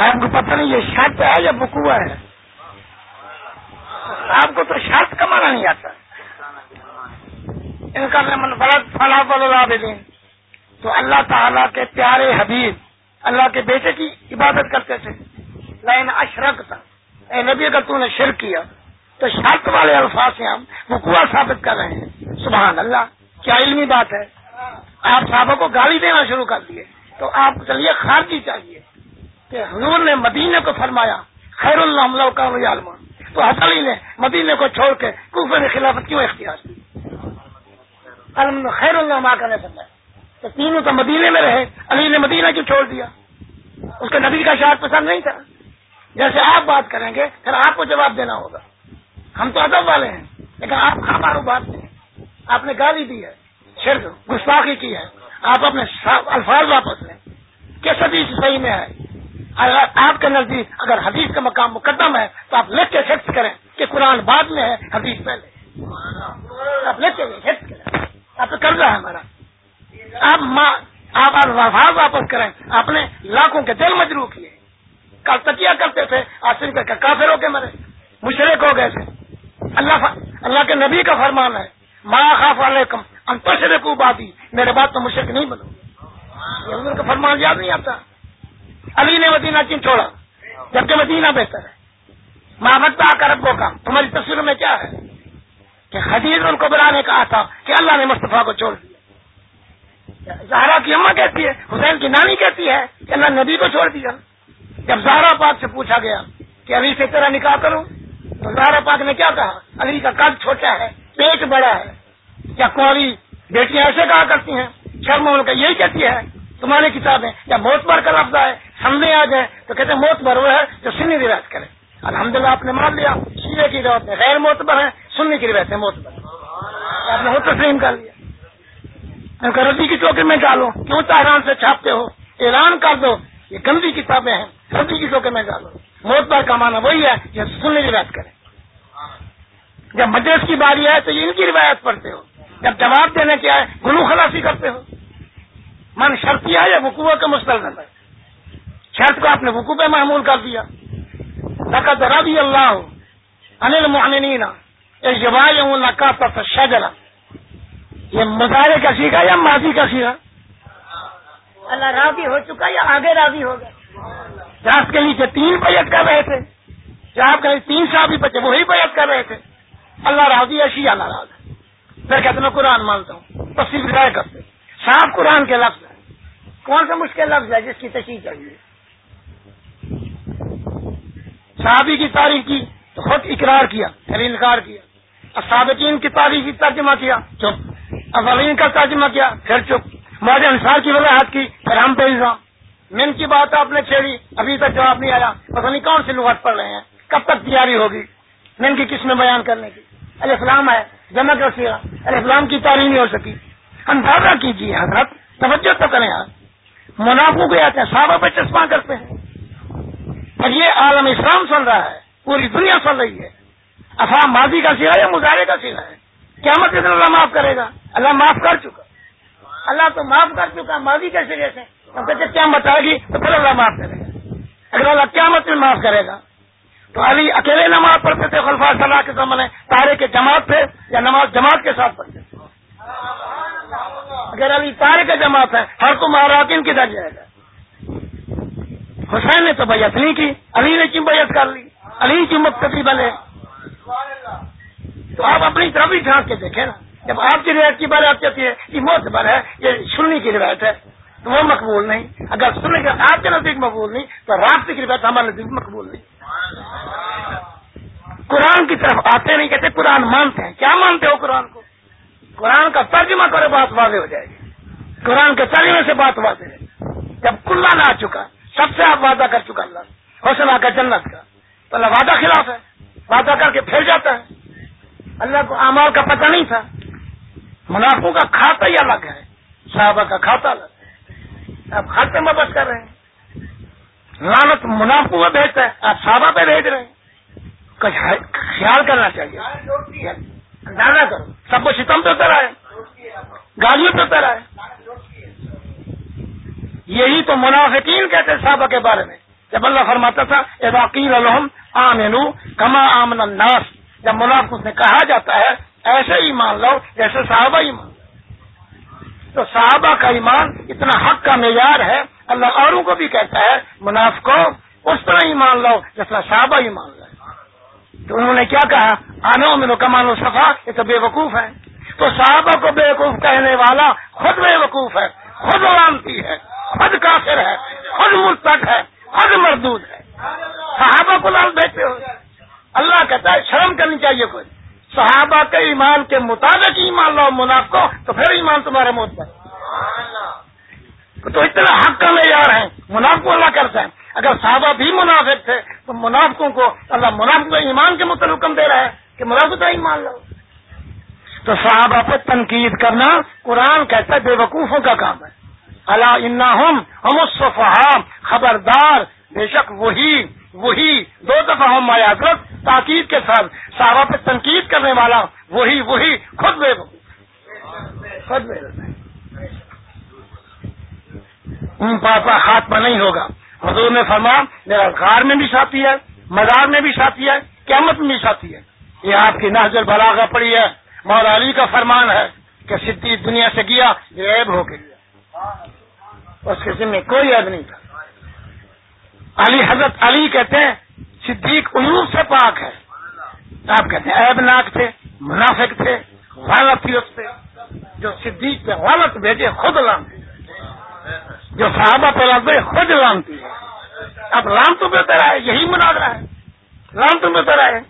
آپ کو پتہ نہیں یہ شرط ہے یا بکوا ہے؟ آپ کو تو شرط کمانا نہیں آتا۔ ان کا من فرق فلاں فلاں دیں تو اللہ تعالیٰ کے پیارے حبیب، اللہ کے بیٹے کی عبادت کرتے تھے۔ لائن اشرک تھا اے نبی، اگر تو نے شرک کیا، تو شرط والے الفاظ سے ہم وقوع ثابت کر رہے ہیں۔ سبحان اللہ، کیا علمی بات ہے؟ آپ صحابہ کو گالی دینا شروع کر دیے۔ تو آپ چلیے خارجی چاہیے۔ کہ حضور نے مدینے کو فرمایا خیر اللہ کا عالم تو حسلی نے مدینے کو چھوڑ کے کوفے نے خلافت کیوں اختیار کی؟ خیر اللہ ماں کا نے فرمایا۔ تو تینوں تو مدینے میں رہے، علی نے مدینہ کیوں چھوڑ دیا؟ اس کے نبی کا شاعر پسند نہیں تھا۔ جیسے آپ بات کریں گے، پھر آپ کو جواب دینا ہوگا۔ ہم تو ادب والے ہیں، لیکن آپ ہمارو بات نہیں۔ آپ نے گالی دی ہے صرف گستاخی کی ہے۔ آپ اپنے الفاظ واپس لیں۔ کس حدیث صحیح میں ہے؟ اگر آپ کے نزدیک اگر حدیث کا مقام مقدم ہے تو آپ لکھ کے فکس کریں کہ قرآن بعد میں ہے، حدیث پہلے۔ آپ لکھ کے فکس کریں۔ آپ تو قرضہ ہے ہمارا۔ آپ آپ الفاظ واپس کریں۔ آپ نے لاکھوں کے دل مجروح کیے۔ کل تکیا کرتے تھے آصف کر کے کافر ہو کے مرے۔ مشرق ہو گئے تھے۔ اللہ اللہ کے نبی کا فرمان ہے ماں خاف علیکم انتشر کو بادی میرے بات تو مشرق نہیں بنو۔ یہ کا فرمان یاد نہیں آتا۔ علی نے مدینہ کیوں چھوڑا؟ جبکہ مدینہ بہتر ہے۔ محبت آ کر ابو کا تمہاری تصویر میں کیا ہے؟ کہ حدیث ان کو بلانے کہا تھا کہ اللہ نے مصطفیٰ کو چھوڑ دیا۔ زہرا کی اما کہتی ہے، حسین کی نانی کہتی ہے کہ اللہ نبی کو چھوڑ دیا۔ جب زہرا پاک سے پوچھا گیا کہ علی سے تیرا نکاح کروں، تو زہرا پاک نے کیا کہا؟ علی کا قد چھوٹا ہے، پیٹ بڑا ہے۔ کیا کوری بیٹیاں ایسے کہا کرتی ہیں؟ شرم ان کا یہی کہتی ہے، تمہاری کتابیں یا موت بر کا لفظ ہے۔ سامنے آ جائے تو کہتے ہیں موت بر وہ ہے جو سنی روایت کرے الحمد للہ آپ نے مان لیا شیرے کی روایت میں غیر موت بر ہے سننے کی روایت ہے معتبر آپ نے تسلیم کر لیا۔ ربی کی چوکی میں ڈالو، کیوں تحران سے چھاپتے ہو؟ اعلان کر دو، یہ گندی کتابیں ہیں، ربی کی چوکی میں ڈالو۔ موت بر کا مانا وہی ہے یہ سننے کی روایت کرے جب مدرس کی باری ہے تو یہ ان کی روایت پڑھتے ہو۔ جب جواب دینے کے آئے گلو خلاصی کرتے ہو۔ من شرطیا یا وقوع کا مستلزم ہے۔ شرط کو آپ نے وقوع پہ محمول کر دیا۔ نقد ربی اللہ ہوں نقا پر شجرا یہ مظاہرے کا سیکھا یا ماضی کا سیکھا اللہ راضی ہو چکا یا آگے راضی ہو گیا؟ جہاز کے نیچے تین بیت کر رہے تھے جہاں کے تین صحابی بچے وہی بیت کر رہے تھے۔ اللہ راضی ہے اللہ راضی پھر کہتے میں قرآن مانتا ہوں۔ تصویر رائے کرتے صاف قرآن کے لفظ ہے کون سا مشکل لفظ ہے جس کی تشریح چاہیے؟ صحابی کی تاریخ کی، تو خود اقرار کیا، پھر انکار کیا سابقین کی تاریخ کی، ترجمہ کیا، چپ، اولین کا ترجمہ کیا، پھر چپ ماض انصار کی وضاحت کی، پھر ہم پہ الزام۔ من کی بات آپ نے چھیڑی، ابھی تک جواب نہیں آیا، پتہ نہیں کون سی لغت پڑھ رہے ہیں، کب تک تیاری ہوگی، من کی کس میں بیان کرنے کی۔ علیہ السلام ہے، جمع کر سیا السلام کی تاریخ نہیں ہو سکی۔ اندازہ کیجیے حضرت، توجہ تو کریں آپ منافع کو آتے ہیں، صحابہ پہ چشمہ کرتے ہیں۔ اور یہ عالم اسلام سن رہا ہے، پوری دنیا سن رہی ہے۔ افام ماضی کا سیرا یا مظاہرے کا سیرا ہے۔ کیا مطلب اللہ معاف کرے گا۔ اللہ معاف کر چکا۔ اللہ تو معاف کر چکا، ماضی کے سرے سے۔ کہتے کیا بتائے گی تو پھر اللہ معاف کرے گا۔ اگر اللہ کیا مطلب معاف کرے گا، تو علی اکیلے نماز پڑھتے تھے خلفا صلاح کے سامنے تارے کے جماعت تھے یا نماز جماعت کے ساتھ پڑھتے تھے۔ اگر علی تارے کے جماعت ہے، ہر کو مہاراجن کدھر جائے گا حسین نے تو بیعت نہیں کی، علی نے کیوں بیعت کر لی؟ علی کی مقتدی بنے؟ تو آپ اپنی طرف ہی جھانک کے دیکھیں نا، جب آپ کی روایت کی بات آپ کہتی ہے یہ موت بر ہے، یہ سننے کی روایت ہے، تو وہ مقبول نہیں۔ اگر سننے کے آپ کے نزدیک مقبول نہیں، تو رات کی روایت ہمارے نزدیک مقبول نہیں۔ قرآن کی طرف آتے نہیں، کہتے قرآن مانتے ہیں۔ کیا مانتے ہو قرآن کو؟ قرآن کا ترجمہ کرے بات واضح ہو جائے گی۔ قرآن کے ترجمے سے بات واضح ہے۔ جب کلا نہ آ چکا سب سے آپ وعدہ کر چکا اللہ حوصلہ کا جنت کا۔ تو اللہ وعدہ خلاف ہے۔ وعدہ کر کے پھر جاتا ہے۔ اللہ کو امال کا پتہ نہیں تھا۔ منافعوں کا کھاتا ہی الگ ہے۔ صحابہ کا کھاتا الگ ہے۔ آپ کھاتے میں بس کر رہے ہیں۔ لانت منافع میں بھیجتا ہے۔ آپ صحابہ پہ بھیج رہے ہیں۔ خیال کرنا چاہیے۔ اندازہ کرو۔ سب کو ستم پہ اتر آئے۔ گاڑیوں پہ آئے۔ یہی تو منافقین کہتے صحابہ کے بارے میں۔ جب اللہ فرماتا تھا واقعی الحم آمنو کما آمن الناس جب منافق نے کہا جاتا ہے، ایسے ہی مان لو جیسے صحابہ ایمان تو صحابہ کا ایمان اتنا حق کا معیار ہے، اللہ اوروں کو بھی کہتا ہے، منافقوں اس طرح ہی مان لو جیسا صحابہ ہی مان لو تو انہوں نے کیا کہا؟ آنو میں کمانو صفا یہ تو بے وقوف ہے تو صحابہ کو بے وقوف کہنے والا خود بے وقوف ہے، خود لانتی ہے۔ خود کافر ہے، خود مستق ہے، خود مردود ہے۔ صحابہ کو لال دیتے ہو۔ اللہ کہتا ہے، شرم کرنی چاہیے کوئی۔ صحابہ کے ایمان کے مطابق ایمان لو مناف کو، تو پھر ایمان تمہارے موت پر۔ تو اتنا حق کا معیار ہے مناف کو اللہ کرتا ہے۔ اگر صحابہ بھی منافق تھے، تو منافقوں کو اللہ منافق ایمان کے متعلق دے رہا ہے کہ منافق ایمان لو تو صحابہ پہ تنقید کرنا قرآن کہتا ہے، بے وقوفوں کا کام ہے۔ اللہ انا ہم ہم خبردار، بے شک وہی وہی دو دفعہ ہم میاضرت تاکید کے ساتھ، صحابہ پہ تنقید کرنے والا، وہی وہی، خود بے خود بے ان پاپا خاتمہ نہیں ہوگا۔ حضور نے فرما میرا غار میں بھی ساتھی ہے، مزار میں بھی ساتھی ہے، قیامت میں بھی ساتھی ہے۔ یہ آپ کی نحض البلاغہ پڑی ہے۔ مولا علی کا فرمان ہے کہ صدی دنیا سے گیا یہ عیب ہو گیا۔ اس کے ذمہ کوئی عیب نہیں تھا۔ علی حضرت علی کہتے ہیں، صدیق عیوب سے پاک ہے۔ آپ کہتے ہیں عیب ناک تھے، منافق تھے، غلط تھی اس پہ جو صدیق پہ غلط بھیجے، خود لانتی جو صحابہ پہ لانتے خود لانتی ہے۔ اب لام تو بہتر ہے یہی مناظرہ ہے۔ لام تو بہتر ہے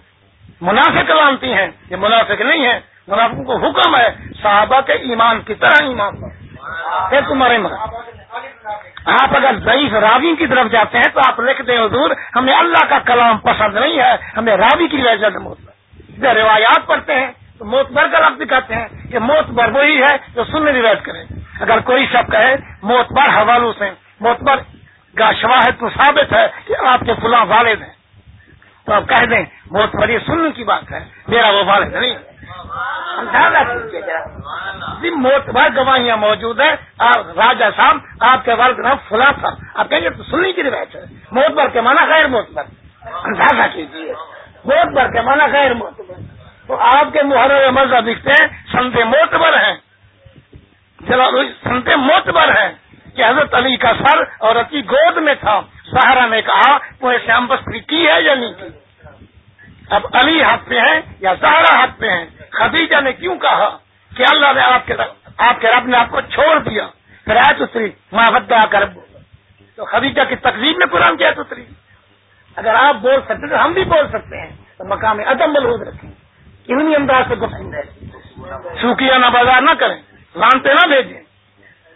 منافق لانتی ہیں، یہ منافق نہیں ہے منافقوں کو حکم ہے، صحابہ کے ایمان کی طرح ایمان پھر تمہارے مرا آپ اگر ضعیف راوی کی طرف جاتے ہیں تو آپ لکھتے ہیں حضور، ہمیں اللہ کا کلام پسند نہیں ہے، ہمیں راوی کی وجہ سے موت جب روایات پڑھتے ہیں تو موت بر کا لفظ دکھاتے ہیں کہ موت بر وہی ہے جو سن روایت کرے اگر کوئی شب کہے، موت بر حوالوں سے، موت بر کا شواہد تو ثابت ہے کہ آپ کے فلاں والد ہیں۔ تو آپ کہہ دیں، موت بر یہ سننے کی بات ہے، میرا وہ والد نہیں ہے۔ موت بھر گواہیاں موجود ہیں۔ راجا صاحب، آپ کے والد نام فلاں تھا آپ کہیں گے تو سننے کی روایت ہے۔ موتبر کے مانا غیر موتبر اندازہ کیجیے موتبر کے مانا غیر موت پر۔ تو آپ کے محرم مذہب دکھتے ہیں سنتے موتبر ہیں۔ سنتے موتبر ہیں۔ کہ حضرت علی کا سر اور اتی گود میں تھا۔ سہارا نے کہا، وہ شام بستری کی ہے یا نہیں کی؟ اب علی ہاتھ پہ ہیں یا سہارا ہاتھ پہ ہیں خدیجہ نے کیوں کہا کہ اللہ نے آپ کے آپ کے رب نے آپ کو چھوڑ دیا؟ پھر آئے اتری ماں بدا کر تو خدیجہ کی تقریب میں قرآن کیا اتری۔ اگر آپ بول سکتے تو ہم بھی بول سکتے ہیں۔ تو مقام عدم ملحوظ رکھیں۔ انہیں انداز سے پسند ہے سوکھیا نہ بازار نہ کریں۔ لانتے نہ بھیجیں۔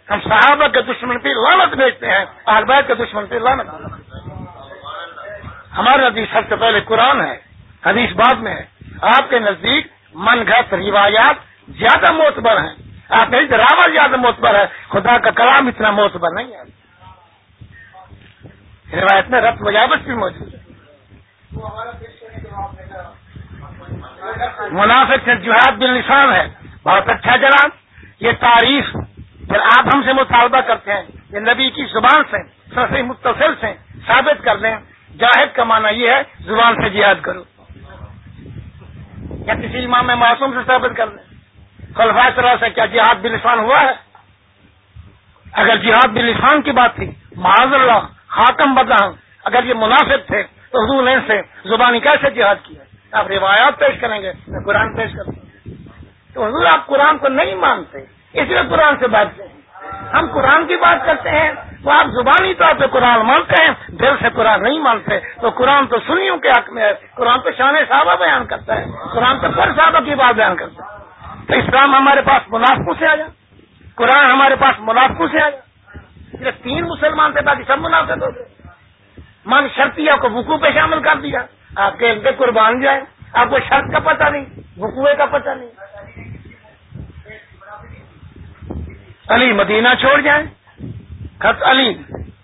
ہم صحابہ کے دشمن پہ لانت بھیجتے ہیں۔ آربائد کے دشمن پہ لانت ہمارے نزدیک سب سے پہلے قرآن ہے۔ حدیث بعد میں ہے۔ آپ کے نزدیک من گھت روایات زیادہ موتبر ہیں۔ آپ نہیں جی راوت زیادہ موتبر ہے خدا کا کلام اتنا موتبر نہیں ہے۔ روایت میں رت وجاوت بھی موجود ہے۔ منافق سے جہاد بل نشان ہے۔ بہت اچھا جناب۔ یہ تعریف پھر آپ ہم سے مطالبہ کرتے ہیں۔ یہ نبی کی زبان سے سر متصل سے ثابت کر دیں جاہد کا معنی یہ ہے، زبان سے جہاد کرو۔ یا کسی امام میں معصوم سے ثابت کر دیں۔ خلفا طرح سے کیا جہاد بلسان ہوا ہے؟ اگر جہاد بلسان کی بات تھی، معاذ اللہ حاکم بدہ اگر یہ منافق تھے، تو حضور نے سے زبانی کیسے جہاد کیا؟ آپ روایات پیش کریں گے، میں قرآن پیش کروں تو حضور، آپ قرآن کو نہیں مانتے، اس لیے قرآن سے بات کریں ہم قرآن کی بات کرتے ہیں تو آپ زبانی طور پہ قرآن مانتے ہیں، دل سے قرآن نہیں مانتے، تو قرآن تو سنیوں کے حق میں ہے، قرآن تو شان صحابہ بیان کرتا ہے، قرآن تو پر صحابہ کی بات بیان کرتا ہے۔ تو اسلام ہمارے پاس منافقوں سے آ جا قرآن ہمارے پاس منافقوں سے آ جا صرف تین مسلمان تھے باقی سب منافق ہو گئے۔ من شرطیہ کو وقوع پہ شامل کر دیا۔ آپ کے ان قربان جائیں، آپ کو شرط کا پتہ نہیں، وقوع کا پتہ نہیں۔ علی مدینہ چھوڑ جائیں۔ خط علی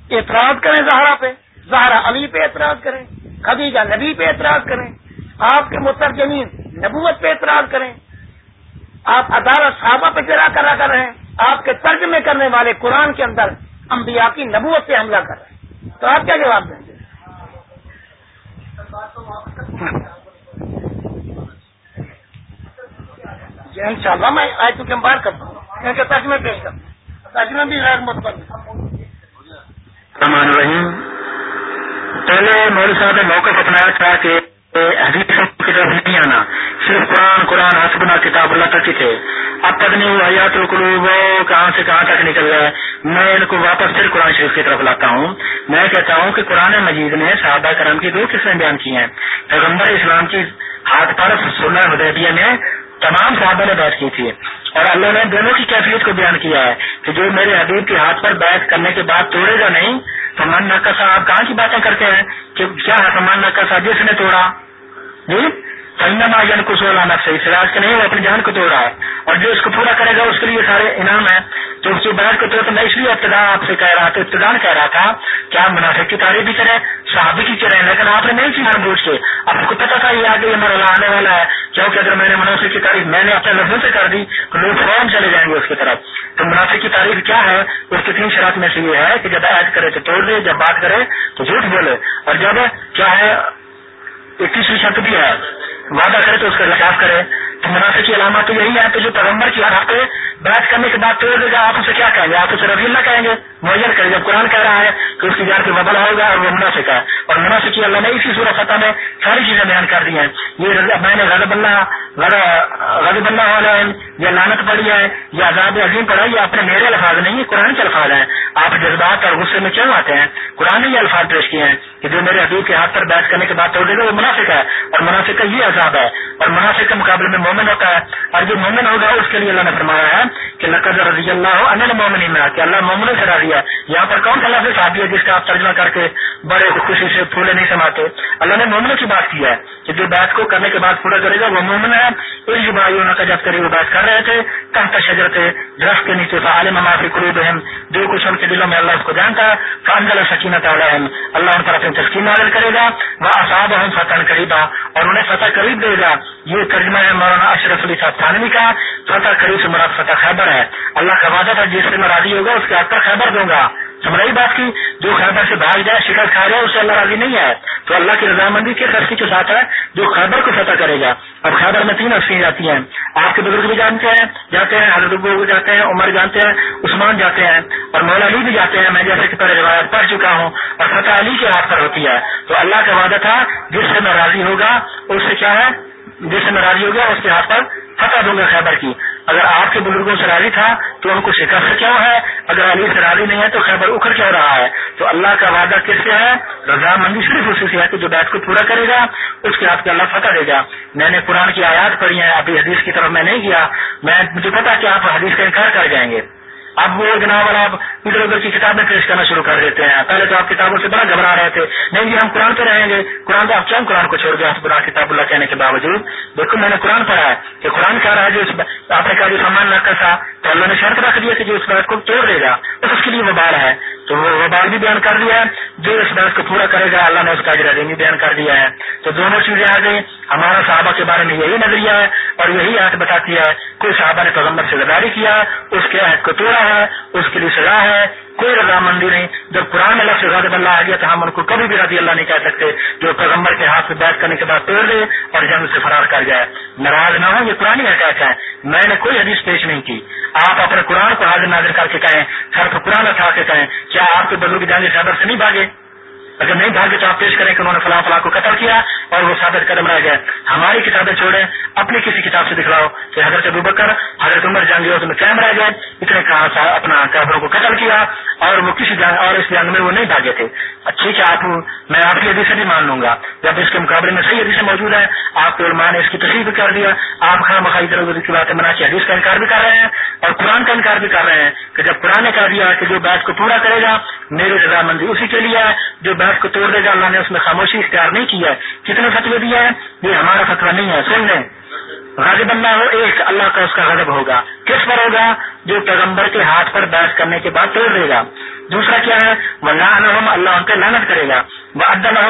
اعتراض کریں زہرا پہ۔ زہرا علی پہ اعتراض کریں۔ خدیجہ نبی پہ اعتراض کریں۔ آپ کے مترجمین نبوت پہ اعتراض کریں۔ آپ عدالت صحابہ پہ چرا کرا کر رہے ہیں۔ آپ کے ترجمے کرنے والے قرآن کے اندر انبیاء کی نبوت پہ حملہ کر رہے ہیں۔ تو آپ کیا جواب دیں گے؟ جی، ان شاء اللہ میں آئے تو کمبار کرتا ہوں۔ کیونکہ ترجمے پیش کرتا ہوں ترجمے بھی غیر متبر رحمان رحیم پہلے مول صاحب نے موقع اپنایا تھا کہ حدیث کی طرف نہیں آنا، صرف قرآن قرآن، حسبنا، کتاب اللہ تک ہی تھے۔ اب تک نہیں وہ حیات القلوب کہاں سے کہاں تک نکل گئے۔ میں ان کو واپس پھر قرآن شریف کی طرف لاتا ہوں۔ میں کہتا ہوں کہ قرآن مجید نے صحابہ کرم کی دو قسمیں بیان کی ہیں۔ پیغمبر اسلام کی ہاتھ پر سننا ہدیبیہ میں تمام صحابہ نے بیٹھ کی تھی۔ اور اللہ نے دونوں کی کیفیت کو بیان کیا ہے کہ جو میرے حبیب کے ہاتھ پر بیٹھ کرنے کے بعد توڑے گا نہیں سمان من نقصہ آپ کہاں کی باتیں کرتے ہیں کہ کیا ہے سمان نقصہ جس نے توڑا؟ جی؟ جن کو سولہ نقص سے سراج کے نہیں، وہ اپنی جان کو توڑ رہا ہے۔ اور جو اس کو پورا کرے گا، اس کے لیے سارے انعام ہیں۔ تو اس بحث کو تو میں، اس لیے ابتدا آپ سے کہہ رہا تھا، ابتدا کہہ رہا تھا کہ آپ منافق کی تعریف بھی کریں، صحابی کی کریں، لیکن آپ نے نہیں کی بوجھ کے آپ کو پتا تھا یہ آگے یہ مرحلہ آنے والا ہے۔ کیونکہ اگر میں نے منافق کی تعریف، میں نے اپنے لفظوں سے کر دی، تو لوگ فوراً چلے جائیں گے اس کی طرف۔ تو منافق کی تعریف کیا ہے؟ اس کی تین شرط میں سے یہ ہے کہ جب عائد کرے تو توڑ دے، جب بات کرے تو جھوٹ بولے۔ اور جب کیا ہے؟ اکیسویں شرط بھی ہے۔ وعدہ کرے تو اس کا خلاف کرے۔ منافع کی علامت تو یہی ہے تو جو پیغمبر کی ہر ہفتے بحث کرنے کے بعد توڑ دے گا آپ اسے کیا کہیں گے؟ آپ اسے رفیع اللہ کہیں گے؟ معین کریں جب قرآن کہہ رہا ہے کہ اس کی جان پہ وبل ہوگا اور وہ منافق ہے۔ اور منافع کی اللہ نے اسی صورت فتح میں ساری چیزیں بیان کر دی ہیں۔ یہ میں نے غضب اللہ غضب اللہ علیہ یا لانت پڑی ہے یا عذاب عظیم پڑا یہ اپنے میرے الفاظ نہیں ہے قرآن کے الفاظ ہیں۔ آپ جذبات اور غصے میں کیوں آتے ہیں۔ قرآن نے یہ الفاظ پیش کیے ہیں کہ جو میرے حدیب کے ہاتھ پر بحث کرنے کے بعد توڑ دے گا وہ منافق ہے۔ اور منافق کا یہ عذاب ہے۔ اور منافق کے مقابلے میں مومن ہوتا ہے اور جو مومن ہوگا اس کے لیے اللہ نے فرمایا ہے کہ لقد رضی اللہ ہو مومن میں کہ اللہ مومن سے راضی ہے۔ یہاں پر کون سا لفظ صحابی ہے جس کا آپ ترجمہ کر کے بڑے خوشی سے پھولے نہیں سماتے؟ اللہ نے مومنوں کی بات کی ہے کہ جو بات کو کرنے کے بعد پورا کرے گا، وہ مومن ہے۔ اس بھائیوں نے جب کرے وہ بات کر رہے تھے کہتا شجر تھے درخت کے نیچے عالم معافی قروب اہم جو کچھ ان کے دلوں میں اللہ اس کو جانتا ہے، فانزل سکینت علیہم۔ اللہ ان پر اپنی تسکین نازل کرے گا۔ وہ اصاب ہم فتح قریبا اور انہیں فتح قریب دے گا۔ یہ ترجمہ ہے مولانا اشرف علی صاحب تھانوی کا فتح قریب سے مراد فتح خیبر ہے۔ اللہ کا وعدہ تھا جس سے میں راضی ہوگا، اس کے ہاتھ پر خیبر دوں گا۔ سمجھ بات کی، جو خیبر سے بھاگ جائے، شکست کھا جائے اس سے اللہ راضی نہیں ہے۔ تو اللہ کی رضامندی کے رسی کے ساتھ ہے، جو خیبر کو فتح کرے گا۔ اب خیبر میں تین افسین جاتی ہیں۔ آپ کے بزرگ بھی جانتے ہیں، جاتے ہیں، حضرت بھی جاتے ہیں، عمر جانتے ہیں، عثمان جاتے ہیں، اور مولا علی بھی جاتے ہیں۔ میں جیسے کہ پہلے روایت پڑھ چکا ہوں، اور فتح علی کے ہاتھ پر ہوتی ہے۔ تو اللہ کا وعدہ تھا، جس سے میں راضی ہوگا، اس سے کیا ہے؟ جس سے میں راضی ہوگا اس کے ہاتھ پر فتح دوں گا خیبر کی۔ اگر آپ کے بزرگوں سے راضی تھا تو ان کو شکست کیوں ہے؟ اگر علی سے راضی نہیں ہے تو خیبر اکھڑ کیوں رہا ہے؟ تو اللہ کا وعدہ کس سے ہے؟ رضامندی صرف اسی سے ہے کہ جو بیت کو پورا کرے گا، اس کے ہاتھ پہ اللہ فتح دے گا۔ میں نے قرآن کی آیات پڑھی ہیں، ابھی حدیث کی طرف میں نہیں گیا۔ میں مجھے پتا کہ آپ حدیث کا انکار کر جائیں گے۔ اب وہ جناب آپ ادھر ادھر کی کتابیں پیش کرنا شروع کر دیتے ہیں۔ پہلے تو آپ کتابوں سے بڑا گھبرا رہے تھے۔ نہیں جی ہم قرآن پہ رہیں گے۔ قرآن تو آپ کیوں قرآن کو چھوڑ گیا قرآن کتاب اللہ کہنے کے باوجود۔ دیکھو، میں نے قرآن پڑھا ہے کہ قرآن کہہ رہا ہے جو آپ نے کہا جو سامان نہ کسا تو اللہ نے شرط رکھ دیا کہ جو اس بات کو توڑ دے گا، تو اس کے لیے وہ ہے۔ تو وہ بال بھی بیان کر دیا ہے۔ جو اس بات کو پورا کرے گا، اللہ نے اس کا بھی بیان کر دیا ہے۔ تو دونوں چیزیں آ گئی ہمارا صحابہ کے بارے میں یہی نظریہ ہے اور یہی عہد بتاتی ہے۔ کوئی صحابہ نے پیغمبر سے غداری کیا، اس کے عہد کو توڑا ہے، اس کے لیے سزا ہے۔ کوئی رضامندی نہیں۔ جب قرآن اللہ سے غضب اللہ آ گیا تو ہم ان کو کبھی بھی رضی اللہ نہیں کہہ سکتے جو پیغمبر کے ہاتھ سے بیٹھ کرنے کے بعد توڑ دے اور جنگ سے فرار کر جائے۔ ناراض نہ ہو یہ پرانی حقیقت ہے میں نے کوئی حدیث پیش نہیں کی۔ آپ اپنے قرآن کو حاضر نازر کر کے کہیں، سر قرآن اٹھا کے کہیں۔ کیا آپ کے بزرگ جانگے صدر سے نہیں بھاگے اگر نہیں بھاگے تو آپ پیش کریں کہ انہوں نے فلاں فلاں کو قتل کیا اور وہ ثابت قدم رہ گئے۔ ہماری کتابیں چھوڑیں، اپنی کسی کتاب سے دکھلاؤ۔ کہ حضرت ابو بکر، حضرت عمر جنگ اس میں قائم رہ گئے، اتنے کہا تھا اپنا قبروں کو قتل کیا اور وہ کسی جنگ اور اس جنگ میں وہ نہیں بھاگے تھے۔ ٹھیک ہے آپ، میں آپ کی حدیث بھی مان لوں گا۔ جب اس کے مقابلے میں صحیح حدیث موجود ہے، آپ کے علماء نے اس کی تشریح بھی کر دیا۔ آپ خواہ مخائی طرح کی باتیں بنا کے حدیث کا انکار بھی کر رہے ہیں اور قرآن کا انکار بھی کر رہے ہیں کہ جب قرآن نے کہہ دیا کہ جو بات کو پورا کرے گا میری رضامندی اسی کے لیے ہے، جو بات کو توڑ دے گا، اللہ نے اس میں خاموشی اختیار نہیں کیا ہے۔ کتنے فتوے دیا ہے؟ یہ ہمارا فتویٰ نہیں ہے، سن لیں۔ غالب اللہ ہو ایک، اللہ کا اس کا غضب ہوگا۔ کس پر ہوگا؟ جو پیغمبر کے ہاتھ پر بحث کرنے کے بعد توڑ دے گا۔ دوسرا کیا ہے؟ وہ اللہ ان کا لانت کرے گا۔ وہ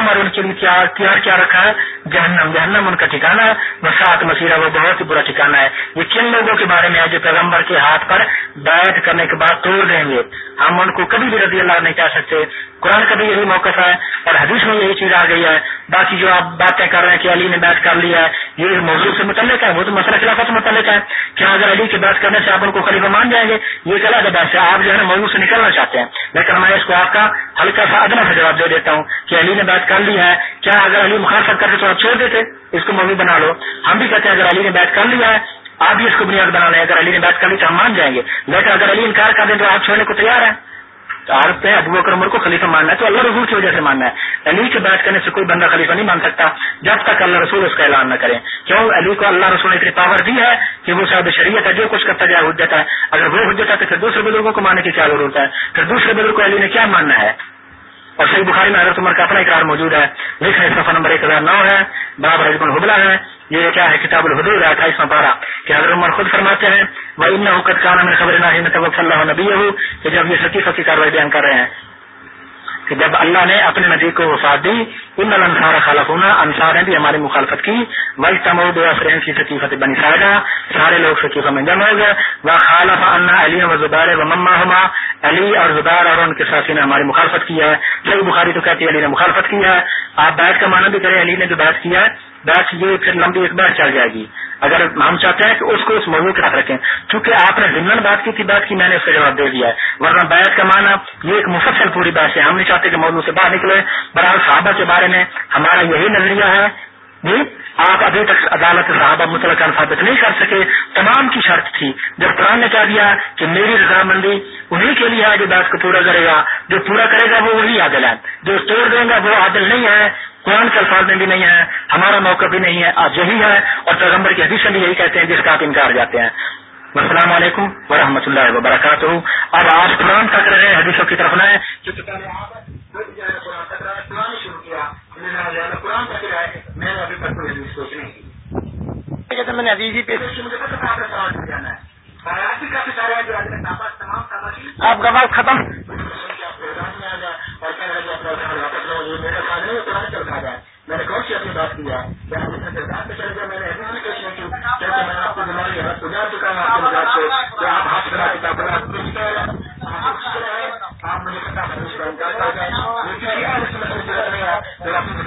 اور ان کے لیے کیا کیا رکھا ہے؟ جہنم۔ جہنم ان کا ٹھکانا ہے۔ وہ مسیرہ وہ بہت ہی برا ٹھکانا ہے۔ یہ کن لوگوں کے بارے میں ہے جو پیغمبر کے ہاتھ پر بیٹھ کرنے کے بعد توڑ دیں گے؟ ہم ان کو کبھی بھی رضی اللہ نہیں کہہ سکتے۔ قرآن کا بھی یہی موقف ہے اور حدیث میں یہی چیز آ گئی ہے۔ باقی جو آپ باتیں کر رہے ہیں کہ علی نے بیٹھ کر لیا ہے، یہ موضوع سے متعلق ہے، وہ تو مسئلہ خلافت سے متعلق ہے۔ کیا اگر علی کی بات کرنے سے آپ ان کو خلیفہ مان جائیں گے، یہ غلط ہے ہے۔ آپ جو ہے نا موضوع سے نکلنا چاہتے ہیں۔ لیکن میں اس کو آپ کا ہلکا سا ادنا سے جواب دے دیتا ہوں کہ علی نے بات کر لی ہے۔ کیا اگر علی مخالفت کرتے تو آپ چھوڑ دیتے؟ اس کو موضوع بنا لو۔ ہم بھی کہتے ہیں، اگر علی نے بیٹھ کر لیا ہے، آپ بھی اس کو بنیاد بنا لیں۔ اگر علی نے بات کر لی تو ہم مان جائیں گے۔ لیکن اگر علی انکار کر دیں تو آپ چھوڑنے کو تیار ہیں۔ تو عارف ہے ابو بکر عمر کو خلیفہ ماننا ہے۔ تو اللہ رسول کی وجہ سے ماننا ہے۔ علی کی بیٹھ کرنے سے کوئی بندہ خلیفہ نہیں مان سکتا جب تک اللہ رسول اس کا اعلان نہ کرے۔ کیوں؟ علی کو اللہ رسول نے اتنی پاور دی ہے کہ وہ صاحب شریعت ہے، جو کچھ کرتا جائے، حجت ہے۔ اگر وہ حجت ہے تو پھر دوسرے بزرگوں کو ماننے کی کیا ضرورت ہے؟ پھر دوسرے بزرگ کو علی نے کیا ماننا ہے؟ اور صحیح بخاری میں حضرت عمر کا اپنا اقرار موجود ہے۔ لکھا صفحہ نمبر ایک ہزار نو ہے۔ برابر حضب الحبلہ ہے۔ یہ کیا ہے؟ کتاب الحدود ہے اٹھائیسواں پارہ کہ حضرت عمر خود فرماتے ہیں وہ ان حکت کا میں خبر نہ اللہ نبی ہوں کہ جب یہ سچی سچی کاروائی بیان کر رہے ہیں کہ جب اللہ نے اپنے نبی کو وفات دی، ان الانصار خالف ہونا انصار نے بھی ہماری مخالفت کی۔ وی تمود افرین کی ثقیفت بنی سائے سارے لوگ ثقیفہ میں جمع ہو گئے۔ وہ خالف انا علی و زبار و مما ہما علی اور زبار اور ان کے ساتھی نے ہماری مخالفت کی ہے۔ صحیح بخاری تو کہتی ہے علی نے مخالفت کی ہے۔ آپ بیٹھ کا معنی بھی کریں، علی نے جو بات کیا ہے۔ بات یہ پھر لمبی ایک بار چل جائے گی۔ اگر ہم چاہتے ہیں کہ اس کو اس موضوع کے ساتھ رکھیں۔ چونکہ آپ نے ضمن بات کی تھی، بات کی میں نے اس کا جواب دے دیا ہے۔ ورنہ بیت کا معنی، یہ ایک مفصل پوری بات ہے۔ ہم نہیں چاہتے کہ موضوع سے باہر نکلے۔ برحال صحابہ کے بارے میں ہمارا یہی نظریہ ہے جی آپ ابھی تک عدالت صحابہ مطلق ثابت نہیں کر سکے۔ تمام کی شرط تھی۔ جب قرآن نے کہہ دیا کہ میری رضامندی انہیں کے لیے ہے جو بات کو پورا کرے گا، جو پورا کرے گا وہ وہی عادل ہے۔ جو توڑ دے گا وہ عادل نہیں ہے۔ قرآن کے الفاظ میں بھی نہیں ہے، ہمارا موقع بھی نہیں ہے، آج یہی ہے اور پیغمبر کی حدیث بھی یہی کہتے ہیں جس کا آپ انکار جاتے ہیں۔ السلام علیکم ورحمۃ اللہ وبرکاتہ۔ اب آپ قرآن تک رہے ہیں، حدیثوں کی طرف نئے۔ میں نے عزیزی آپ کا بات ختم۔ نے کیا میں نے آپ کو گزار چکا ہوں آپ کے مزاج سے کہ آپ ہاتھ بنا کتاب بنا آپ مجھے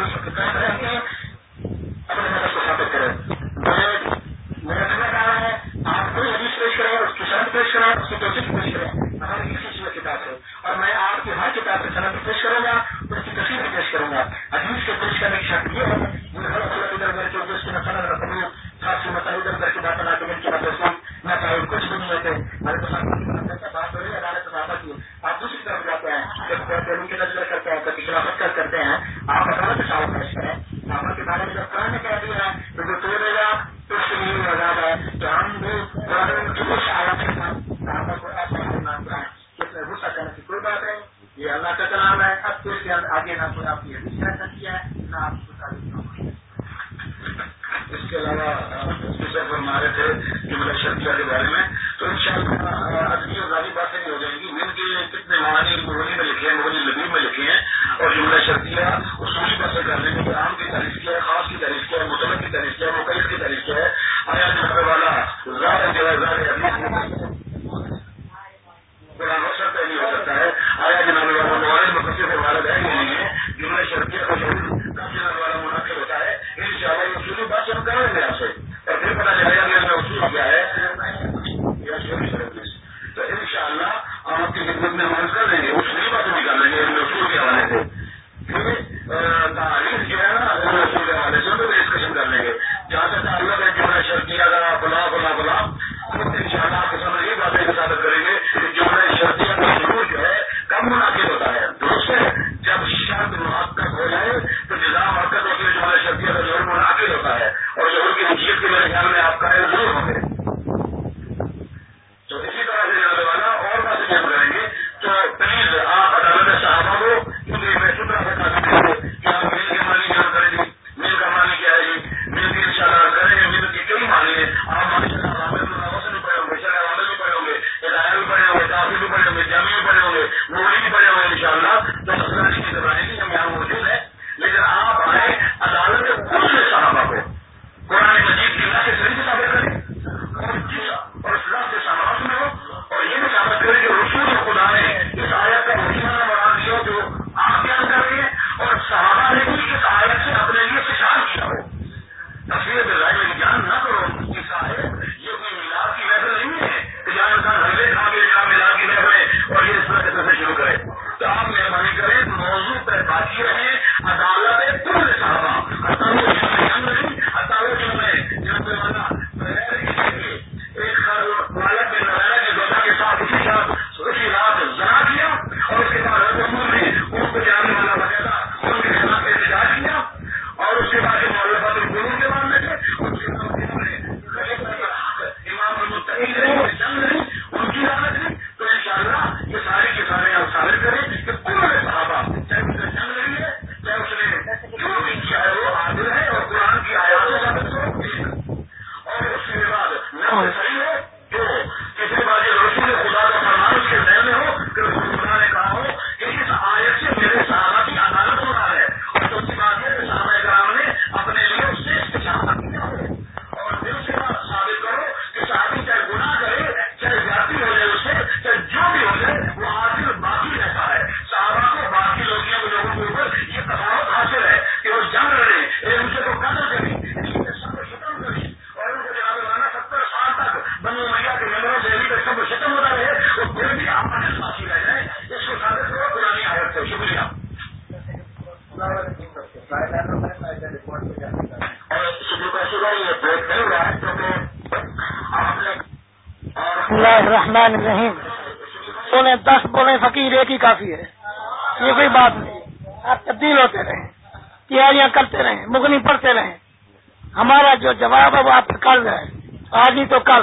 ہمارا جو جواب ہے وہ آپ کا قرض ہے آج ہی تو کل۔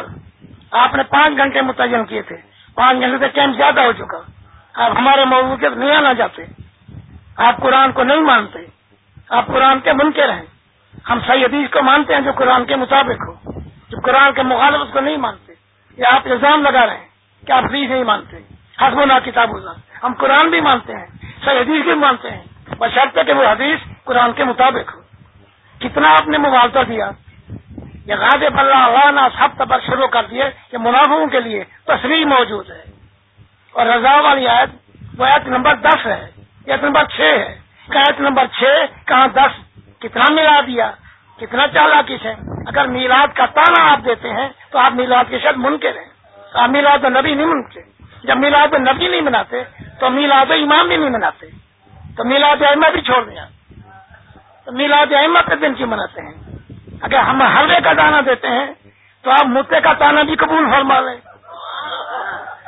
آپ نے پانچ گھنٹے متعین کیے تھے۔ پانچ گھنٹے سے ٹائم زیادہ ہو چکا۔ آپ ہمارے موضوع کے نہیں آنا چاہتے آپ قرآن کو نہیں مانتے۔ آپ قرآن کے منکر ہیں۔ ہم صحیح حدیث کو مانتے ہیں جو قرآن کے مطابق ہو۔ جو قرآن کے مخالف اس کو نہیں مانتے۔ یہ آپ الزام لگا رہے ہیں کہ آپ حدیث نہیں مانتے۔ حسب اللہ کتاب اللہ۔ ہم قرآن بھی مانتے ہیں۔ صحیح حدیث بھی مانتے ہیں۔ بشرط کہ وہ حدیث قرآن کے مطابق ہو۔ کتنا آپ نے مبالتا دیا یہ غاز اللہ سب تبر شروع کر دیے کہ منافعوں کے لیے تصریح موجود ہے۔ اور رضا والی آیت، وہ آیت نمبر دس ہے آیت نمبر چھ ہے۔ آیت نمبر چھ کہاں دس کتنا ملا دیا، کتنا چالا کس ہے۔ اگر میلاد کا تانا آپ دیتے ہیں تو آپ میلاد کے شاید منکر ہیں۔ آپ میلاد نبی نہیں منتے جب میلاد نبی نہیں مناتے تو میلاد امام بھی نہیں مناتے۔ تو میلاد احمد بھی چھوڑ دیا۔ تو میلاد احمد کے دن کی مناتے ہیں؟ اگر ہم حلوے کا دانا دیتے ہیں تو آپ متے کا تانا بھی قبول فرما لیں۔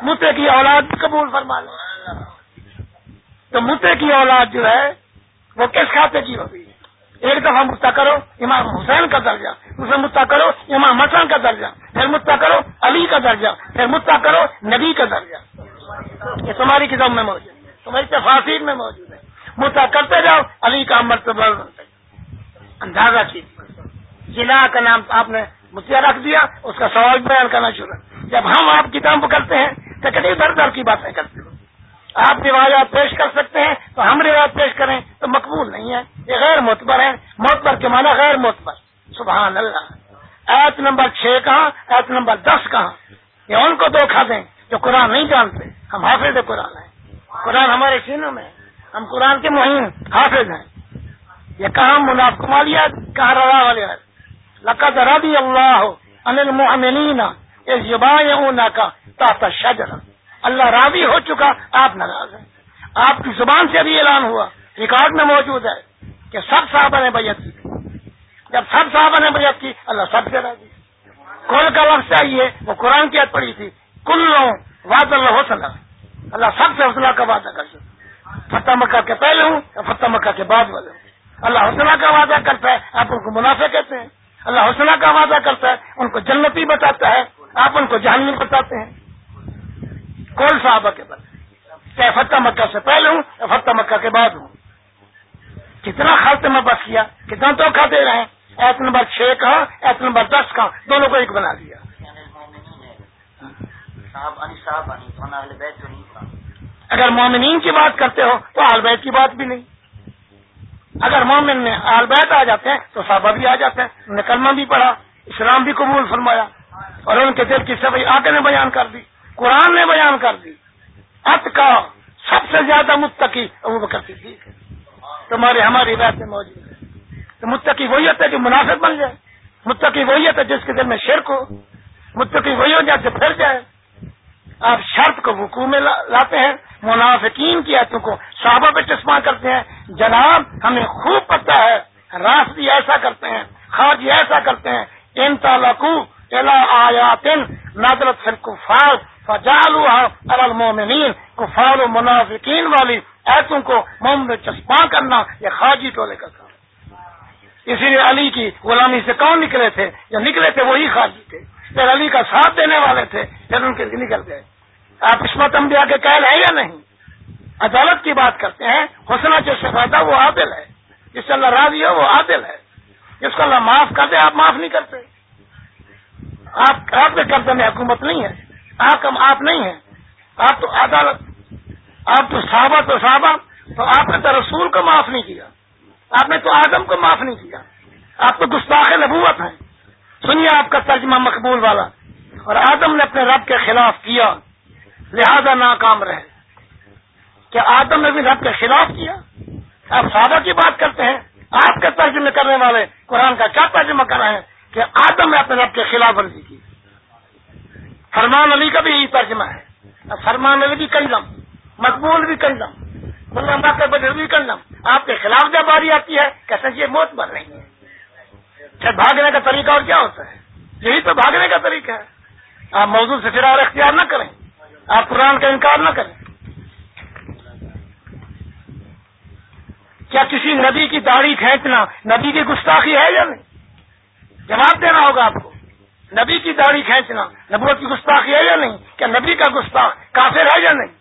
متے کی اولاد بھی قبول فرما لیں۔ تو متے کی اولاد جو ہے، وہ کس کھاتے کی ہوگی ایک دفعہ متا کرو، امام حسین کا درجہ، دوسرا متا کرو، امام حسن کا درجہ، پھر متا کرو، علی کا درجہ، پھر متا کرو، نبی کا درجہ۔ یہ تمہاری کتاب میں موجود ہے، تمہاری تفاصیر میں موجود ہے۔ متا کرتے جاؤ، علی کا مرتبہ۔ اندازہ کیجیے۔ ضلع کا نام آپ نے متیا رکھ دیا، اس کا سوال بیان کرنا شروع جب ہم آپ کتاب کرتے ہیں، تو کتنی در در کی باتیں کرتے ہو آپ روایات پیش کر سکتے ہیں، تو ہم روایت پیش کریں، تو مقبول نہیں ہے یہ غیر معتبر ہے معتبر کے معنی غیر معتبر۔ سبحان اللہ۔ ایت نمبر چھ کہاں؟ ایت نمبر دس کہاں؟ یہ ان کو دھوکھا دیں جو قرآن نہیں جانتے۔ ہم حافظ قرآن ہیں۔ قرآن ہمارے سینوں میں ہم قرآن کے مہین حافظ ہیں۔ یہ کہاں منافق مالیات، کہاں روا والے لقد رضی اللہ انل محمنین اس زبان کا شجر اللہ راضی ہو چکا، آپ ناراض ہیں۔ آپ کی زبان سے ابھی اعلان ہوا، ریکارڈ میں موجود ہے کہ سب صاحبہ نے بیعت کی۔ جب سب صاحبہ نے بیعت کی، اللہ سب سے راضی کل کا لفظ چاہیے؟ وہ قرآن کی یاد پڑی تھی۔ کل لو واد اللہ حوصلہ اللہ سب سے حوصلہ کا وعدہ کر سکتا فتح مکہ کے پہلے ہوں یا فتح مکہ کے بعد والے ہوں۔ اللہ حوصلہ کا وعدہ کرتا ہے، آپ ان کو منافع کہتے ہیں۔ اللہ حوصلہ کا وعدہ کرتا ہے ان کو جنتی بتاتا ہے آپ ان کو جہنمی بتاتے ہیں۔ کون صحابہ کے بعد؟ چاہے فتح مکہ سے پہلے ہوں یا فتح مکہ کے بعد ہوں۔ کتنا خرچ میں بس کیا کتنا دھوکھا دے رہے ہیں۔ ایت نمبر چھ کا ایت نمبر دس کا دونوں کو ایک بنا دیا اگر مومنین کی بات کرتے ہو تو آلبیت کی بات بھی نہیں۔ اگر مومن میں آلبیت آ جاتے ہیں، تو صحابہ بھی آ جاتے ہیں نکلنا بھی پڑا اسلام بھی قبول فرمایا، اور ان کے دل کی سب آگے نے بیان کر دی، قرآن نے بیان کر دی۔ ات کا سب سے زیادہ متقی ابو بکر صدیق ہے۔ تمہارے ہماری بات میں موجود ہے۔ تو متقی وہی ہوتا ہے جو مناسب بن جائے۔ متقی وہی ہوتا ہے جس کے دل میں شرک ہو۔ متقی وہی ہو جائے پھر جائے۔ آپ شرط کو وقوع میں لاتے ہیں۔ منافقین کی ایتوں کو صحابہ پہ چشمہ کرتے ہیں۔ جناب، ہمیں خوب پتہ ہے راس بھی ایسا کرتے ہیں خاج ایسا کرتے ہیں۔ ان تالکو الا آیاتن نادرت کفار فجالو المومنین کفار و منافقین والی ایتوں کو مومن چشمہ کرنا، یہ خاجی ٹولے کا کام۔ اسی لیے علی کی غلامی سے کون نکلے تھے؟ جو نکلے تھے وہی خاجی تھے۔ پھر علی کا ساتھ دینے والے تھے، پھر ان کے نکل گئے۔ آپ عصمت انبیاء کے قید ہے یا نہیں؟ عدالت کی بات کرتے ہیں حسنا جو شفادا وہ عادل ہے، جس سے اللہ راضی ہو وہ عادل ہے۔ جس کو اللہ معاف کر دے، آپ معاف نہیں کرتے۔ آپ آپ کے قبضے میں حکومت نہیں ہے، آپ کا آپ نہیں ہے۔ آپ تو عدالت، آپ تو صحابہ تو صحابہ، تو آپ نے تو رسول کو معاف نہیں کیا۔ آپ نے تو آدم کو معاف نہیں کیا۔ آپ تو گستاخ نبوت ہیں۔ سنیے آپ کا ترجمہ مقبول والا۔ اور آدم نے اپنے رب کے خلاف کیا۔ لہذا ناکام رہے۔ کیا آدم نے بھی رب کے خلاف کیا؟ آپ صحابہ کی بات کرتے ہیں، آپ کے ترجمے کرنے والے قرآن کا کیا ترجمہ کر رہے ہیں کہ آدم نے اپنے رب کے خلاف ورزی کی؟ فرمان علی کا بھی یہی ترجمہ ہے۔ فرمان علی بھی کنڈم، مقبول بھی کنڈم اللہ کے بدل بھی کنڈم۔ آپ کے خلاف جب باری آتی ہے کیسے یہ موت بن رہی ہے۔ اچھا بھاگنے کا طریقہ اور کیا ہوتا ہے؟ یہی تو بھاگنے کا طریقہ ہے۔ آپ موضوع سے فرار اختیار نہ کریں۔ آپ قرآن کا انکار نہ کریں۔ کیا کسی نبی کی داڑھی کھینچنا نبی کی گستاخی ہے یا نہیں؟ جواب دینا ہوگا آپ کو۔ نبی کی داڑھی کھینچنا نبوت کی گستاخی ہے یا نہیں؟ کیا نبی کا گستاخ کافر ہے یا نہیں؟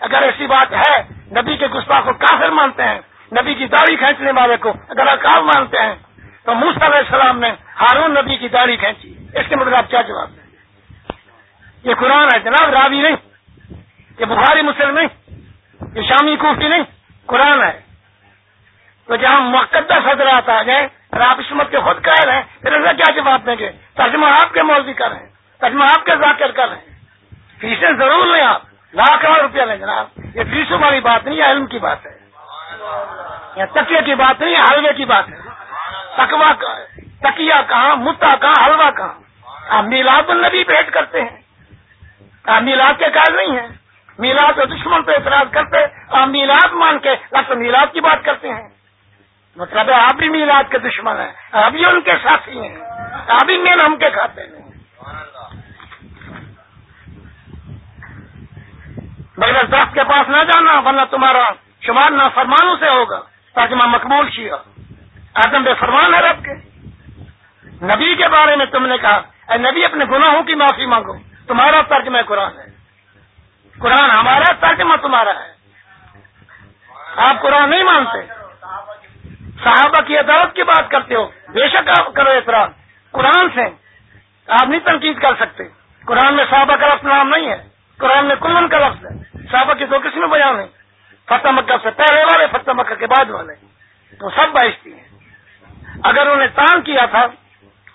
اگر ایسی بات ہے، نبی کے گستاخ کو کافر مانتے ہیں، نبی کی داڑھی کھینچنے والے کو اگر اکاب مانتے ہیں، تو موسا علیہ السلام نے ہارون نبی کی داڑھی کھینچی۔ اس کے مطلب آپ کیا جواب دیں؟ یہ قرآن ہے جناب، راوی نہیں، یہ بخاری مسلم نہیں، یہ شامی کوفی نہیں، قرآن ہے۔ تو جہاں مقدس حضرات آ جائیں آپ اسمت کے خود قائل ہیں، پھر انہیں کیا جواب دیں گے؟ ترجمہ آپ کے مولوی کر رہے ہیں، ترجمہ آپ کے ذاکر کر رہے ہیں۔ فیسیں ضرور لیں آپ، لاکھ لاکھ روپیہ لیں جناب۔ یہ فیسوں والی بات نہیں، یہ علم کی بات ہے۔ یا تکیے کی بات نہیں ہے حلوے کی بات ہے۔ تکوا تکیا کہاں متا کہاں حلوا کہاں؟ آپ میلاد النبی پیٹ کرتے ہیں۔ میلاد کے کار نہیں ہیں۔ میلاد کے دشمن پہ اعتراض کرتے آپ میلاد مان کے لفظ میلاد کی بات کرتے ہیں۔ مطلب ہے آپ بھی میلاد کے دشمن ہیں آپ بھی ان کے ساتھی ہیں آپ بھی مین ہم کے کھاتے ہیں۔ مگر درخت کے پاس نہ جانا، ورنہ تمہارا شمار نہ فرمانوں سے ہوگا ترجمہ مقبول کیا آدم بے فرمان ہے رب کے۔ نبی کے بارے میں تم نے کہا، اے نبی، اپنے گناہوں کی معافی مانگو۔ تمہارا ترجمہ قرآن ہے۔ قرآن ہمارا ترجمہ تمہارا ہے۔ آپ قرآن نہیں مانتے۔ صحابہ کی عدالت کی بات کرتے ہو۔ بے شک آپ کرو اعتراض۔ قرآن سے آپ نہیں تنقید کر سکتے۔ قرآن میں صحابہ کا لفظ نام نہیں ہے۔ قرآن میں کلن کا لفظ ہے۔ صحابہ کی دو قسم بیان ہے فتح مکہ سے پہلے والے، فتح مکہ کے بعد والے۔ تو سب باعثی ہیں۔ اگر انہوں نے تان کیا تھا،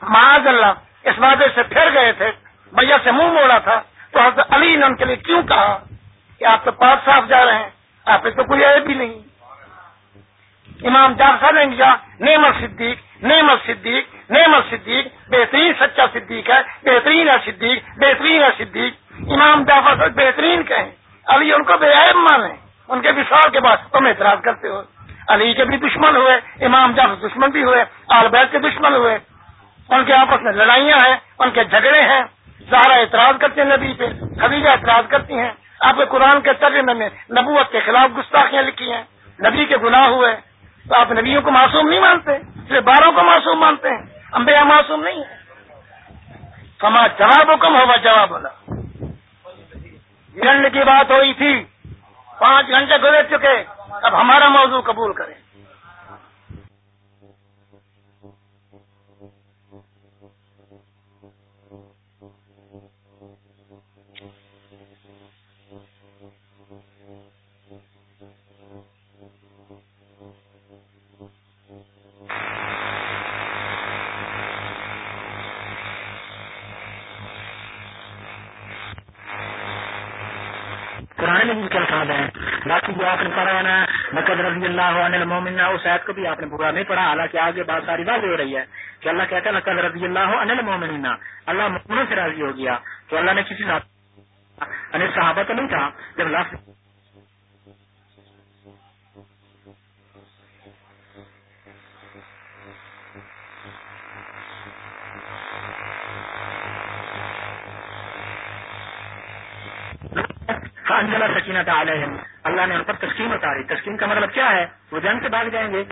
معاذ اللہ اس وعدے سے پھر گئے تھے۔ بھیا سے منہ موڑا تھا تو حضرت علی نے ان کے لیے کیوں کہا کہ آپ تو پاک صاف جا رہے ہیں؟ آپ پہ تو کوئی عیب بھی نہیں۔ امام جعفر نے کیا نعم الصدیق نعم الصدیق نعم الصدیق بہترین سچا صدیق ہے، بہترین ہے صدیق، بہترین ہے صدیق۔ امام جعفر بہترین کہیں علی ان کو بے عیب مانے۔ ان کے وشال کے بعد تم اعتراض کرتے ہو۔ علی کے بھی دشمن ہوئے، امام جعفر دشمن بھی ہوئے، آل بیت کے دشمن ہوئے۔ ان کے آپس میں لڑائیاں ہیں، ان کے جھگڑے ہیں۔ زہرا اعتراض کرتے ہیں، نبی پہ خدیجہ اعتراض کرتی ہیں۔ آپ کے قرآن کے ترجمے میں نبوت کے خلاف گستاخیاں لکھی ہیں۔ نبی کے گناہ ہوئے۔ تو آپ نبیوں کو معصوم نہیں مانتے، صرف باروں کو معصوم مانتے ہیں۔ امبیا معصوم نہیں ہے سما جواب حکم ہوگا جواب ہونا جنڈ کی بات ہوئی تھی۔ پانچ گھنٹے گزر چکے۔ اب ہمارا موضوع قبول کریں۔ قرآن مجید کے الفاظ ہیں باقی جو آپ نے پڑھا ہے نا نقد رضی اللہ عنہ المومن اس آیت کو بھی آپ نے پورا نہیں پڑھا، حالانکہ آگے بات ساری بات ہو رہی ہے کہ اللہ کہتا ہے نقد رضی اللہ عنہ المومن اللہ مومنوں سے راضی ہو گیا تو اللہ نے کسی یعنی صحابہ تو نہیں تھا جب لفظ فنزل سکینت علیہم۔ اللہ نے ان پر تسکین اتاری۔ تسکین کا مطلب کیا ہے؟ وہ جنگ سے بھاگ جائیں گے۔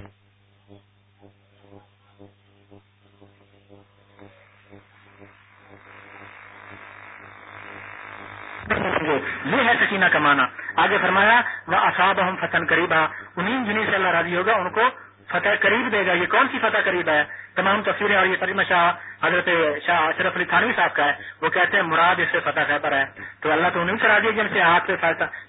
یہ ہے سکینہ کا معنی۔ آگے فرمایا وہ اصاب ہم فتن قریبا انہیں جنہیں سے اللہ راضی ہوگا، ان کو فتح قریب دے گا، یہ کون سی فتح قریب ہے؟ تمام تصویریں اور یہ تریم شاہ حضرت شاہ اشرف علی تھانوی صاحب کا ہے۔ وہ کہتے ہیں مراد اس سے فتح خیبر ہے۔ تو اللہ تو انہیں سے راضی جن سے ہاتھ پہ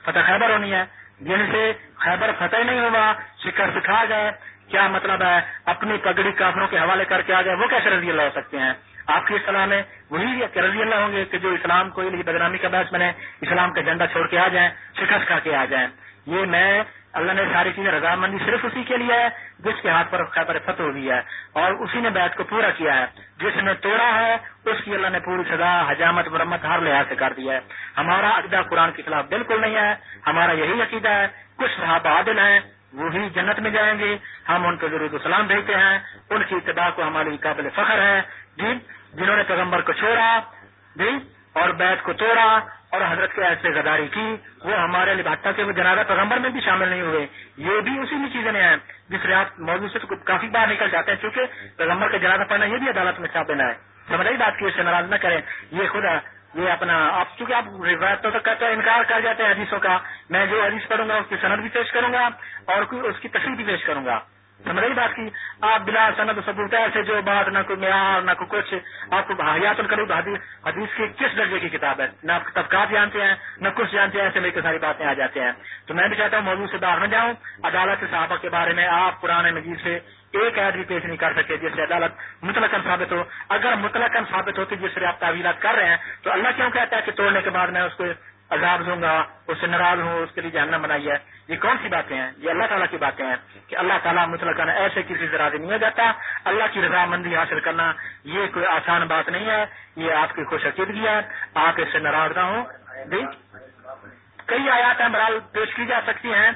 فتح خیبر ہونی ہے۔ جن سے خیبر فتح نہیں ہوا شکر سکھا گئے۔ کیا مطلب ہے؟ اپنی پگڑی کافروں کے حوالے کر کے آ گئے۔ وہ کیسے رضی اللہ ہو سکتے ہیں؟ آپ کی اصطلاح میں وہی رضی اللہ ہوں گے کہ جو اسلام کو بدنامی کا باعث بنے، اسلام کا جھنڈا چھوڑ کے آ جائیں، شکست کھا کے آ جائیں۔ یہ میں اللہ نے ساری چیزیں رضامندی صرف اسی کے لیے ہے، جس کے ہاتھ پر خیبر فتح ہوئی ہے، اور اسی نے بیت کو پورا کیا ہے۔ جس نے توڑا ہے، اس کی اللہ نے پوری سزا حجامت مرمت ہر لحاظ سے کر دیا ہے۔ ہمارا عقیدہ قرآن کے خلاف بالکل نہیں ہے، ہمارا یہی عقیدہ ہے، کچھ صحابہ عادل ہیں، وہی جنت میں جائیں گے۔ ہم ان کو ضرور السلام بھیجتے ہیں، ان کی اتباع کو ہمارے قابل فخر ہے۔ جی جنہوں نے پیغمبر کو چھوڑا جی اور بیت کو توڑا اور حضرت کے ایسے غداری کی، وہ ہمارے لباٹا کے جنازہ پیغمبر میں بھی شامل نہیں ہوئے۔ یہ بھی اسی میں چیزیں ہیں جس ریاست موضوع سے تو کافی باہر نکل جاتے ہیں، چونکہ پیغمبر کا جنازہ پڑھنا یہ بھی عدالت میں شامل ہے۔ سمجھ رہی بات کی، اس سے ناراض نہ کریں۔ یہ خود یہ اپنا آپ، چونکہ آپ روایتوں تک کہتے ہیں، انکار کر جاتے ہیں حدیثوں کا۔ میں جو حدیث پڑھوں گا، اس کی صنعت بھی پیش کروں گا اور اس کی تصویر بھی پیش کروں گا۔ سمجھ رہی بات کی۔ آپ بلا سند ثبوت ایسے جو بات، نہ کوئی معیار، نہ کوئی کچھ، آپ کو حیات القریب حدیث کی کس درجے کی کتاب ہے؟ نہ آپ طبقات جانتے ہیں، نہ کچھ جانتے ہیں، ایسے لے کے ساری باتیں آ جاتے ہیں۔ تو میں بھی چاہتا ہوں موضوع سے باہر نہ جاؤں۔ عدالت صحابہ کے بارے میں آپ پرانے مجید سے ایک عید بھی پیش نہیں کر سکتے جس سے عدالت مطلق ثابت ہو۔ اگر مطلق ثابت ہوتی جس سے آپ تعویلات کر رہے ہیں، تو اللہ کیوں کہتا ہے کہ توڑنے کے بعد میں اس کو عذاب دوں گا، اس سے ناراض ہوں، اس کے لیے جہنم بنائی ہے۔ یہ کون سی باتیں ہیں؟ یہ اللہ تعالیٰ کی باتیں ہیں کہ اللہ تعالیٰ مطلق ایسے کسی سے راضی نہیں ہو جاتا، اللہ کی رضامندی حاصل کرنا یہ کوئی آسان بات نہیں ہے۔ یہ آپ کی خوش عقیدگی ہے۔ آپ اس سے ناراض نہ ہوں۔ جی؟ کئی آیات ہیں برال پیش کی جا سکتی ہیں۔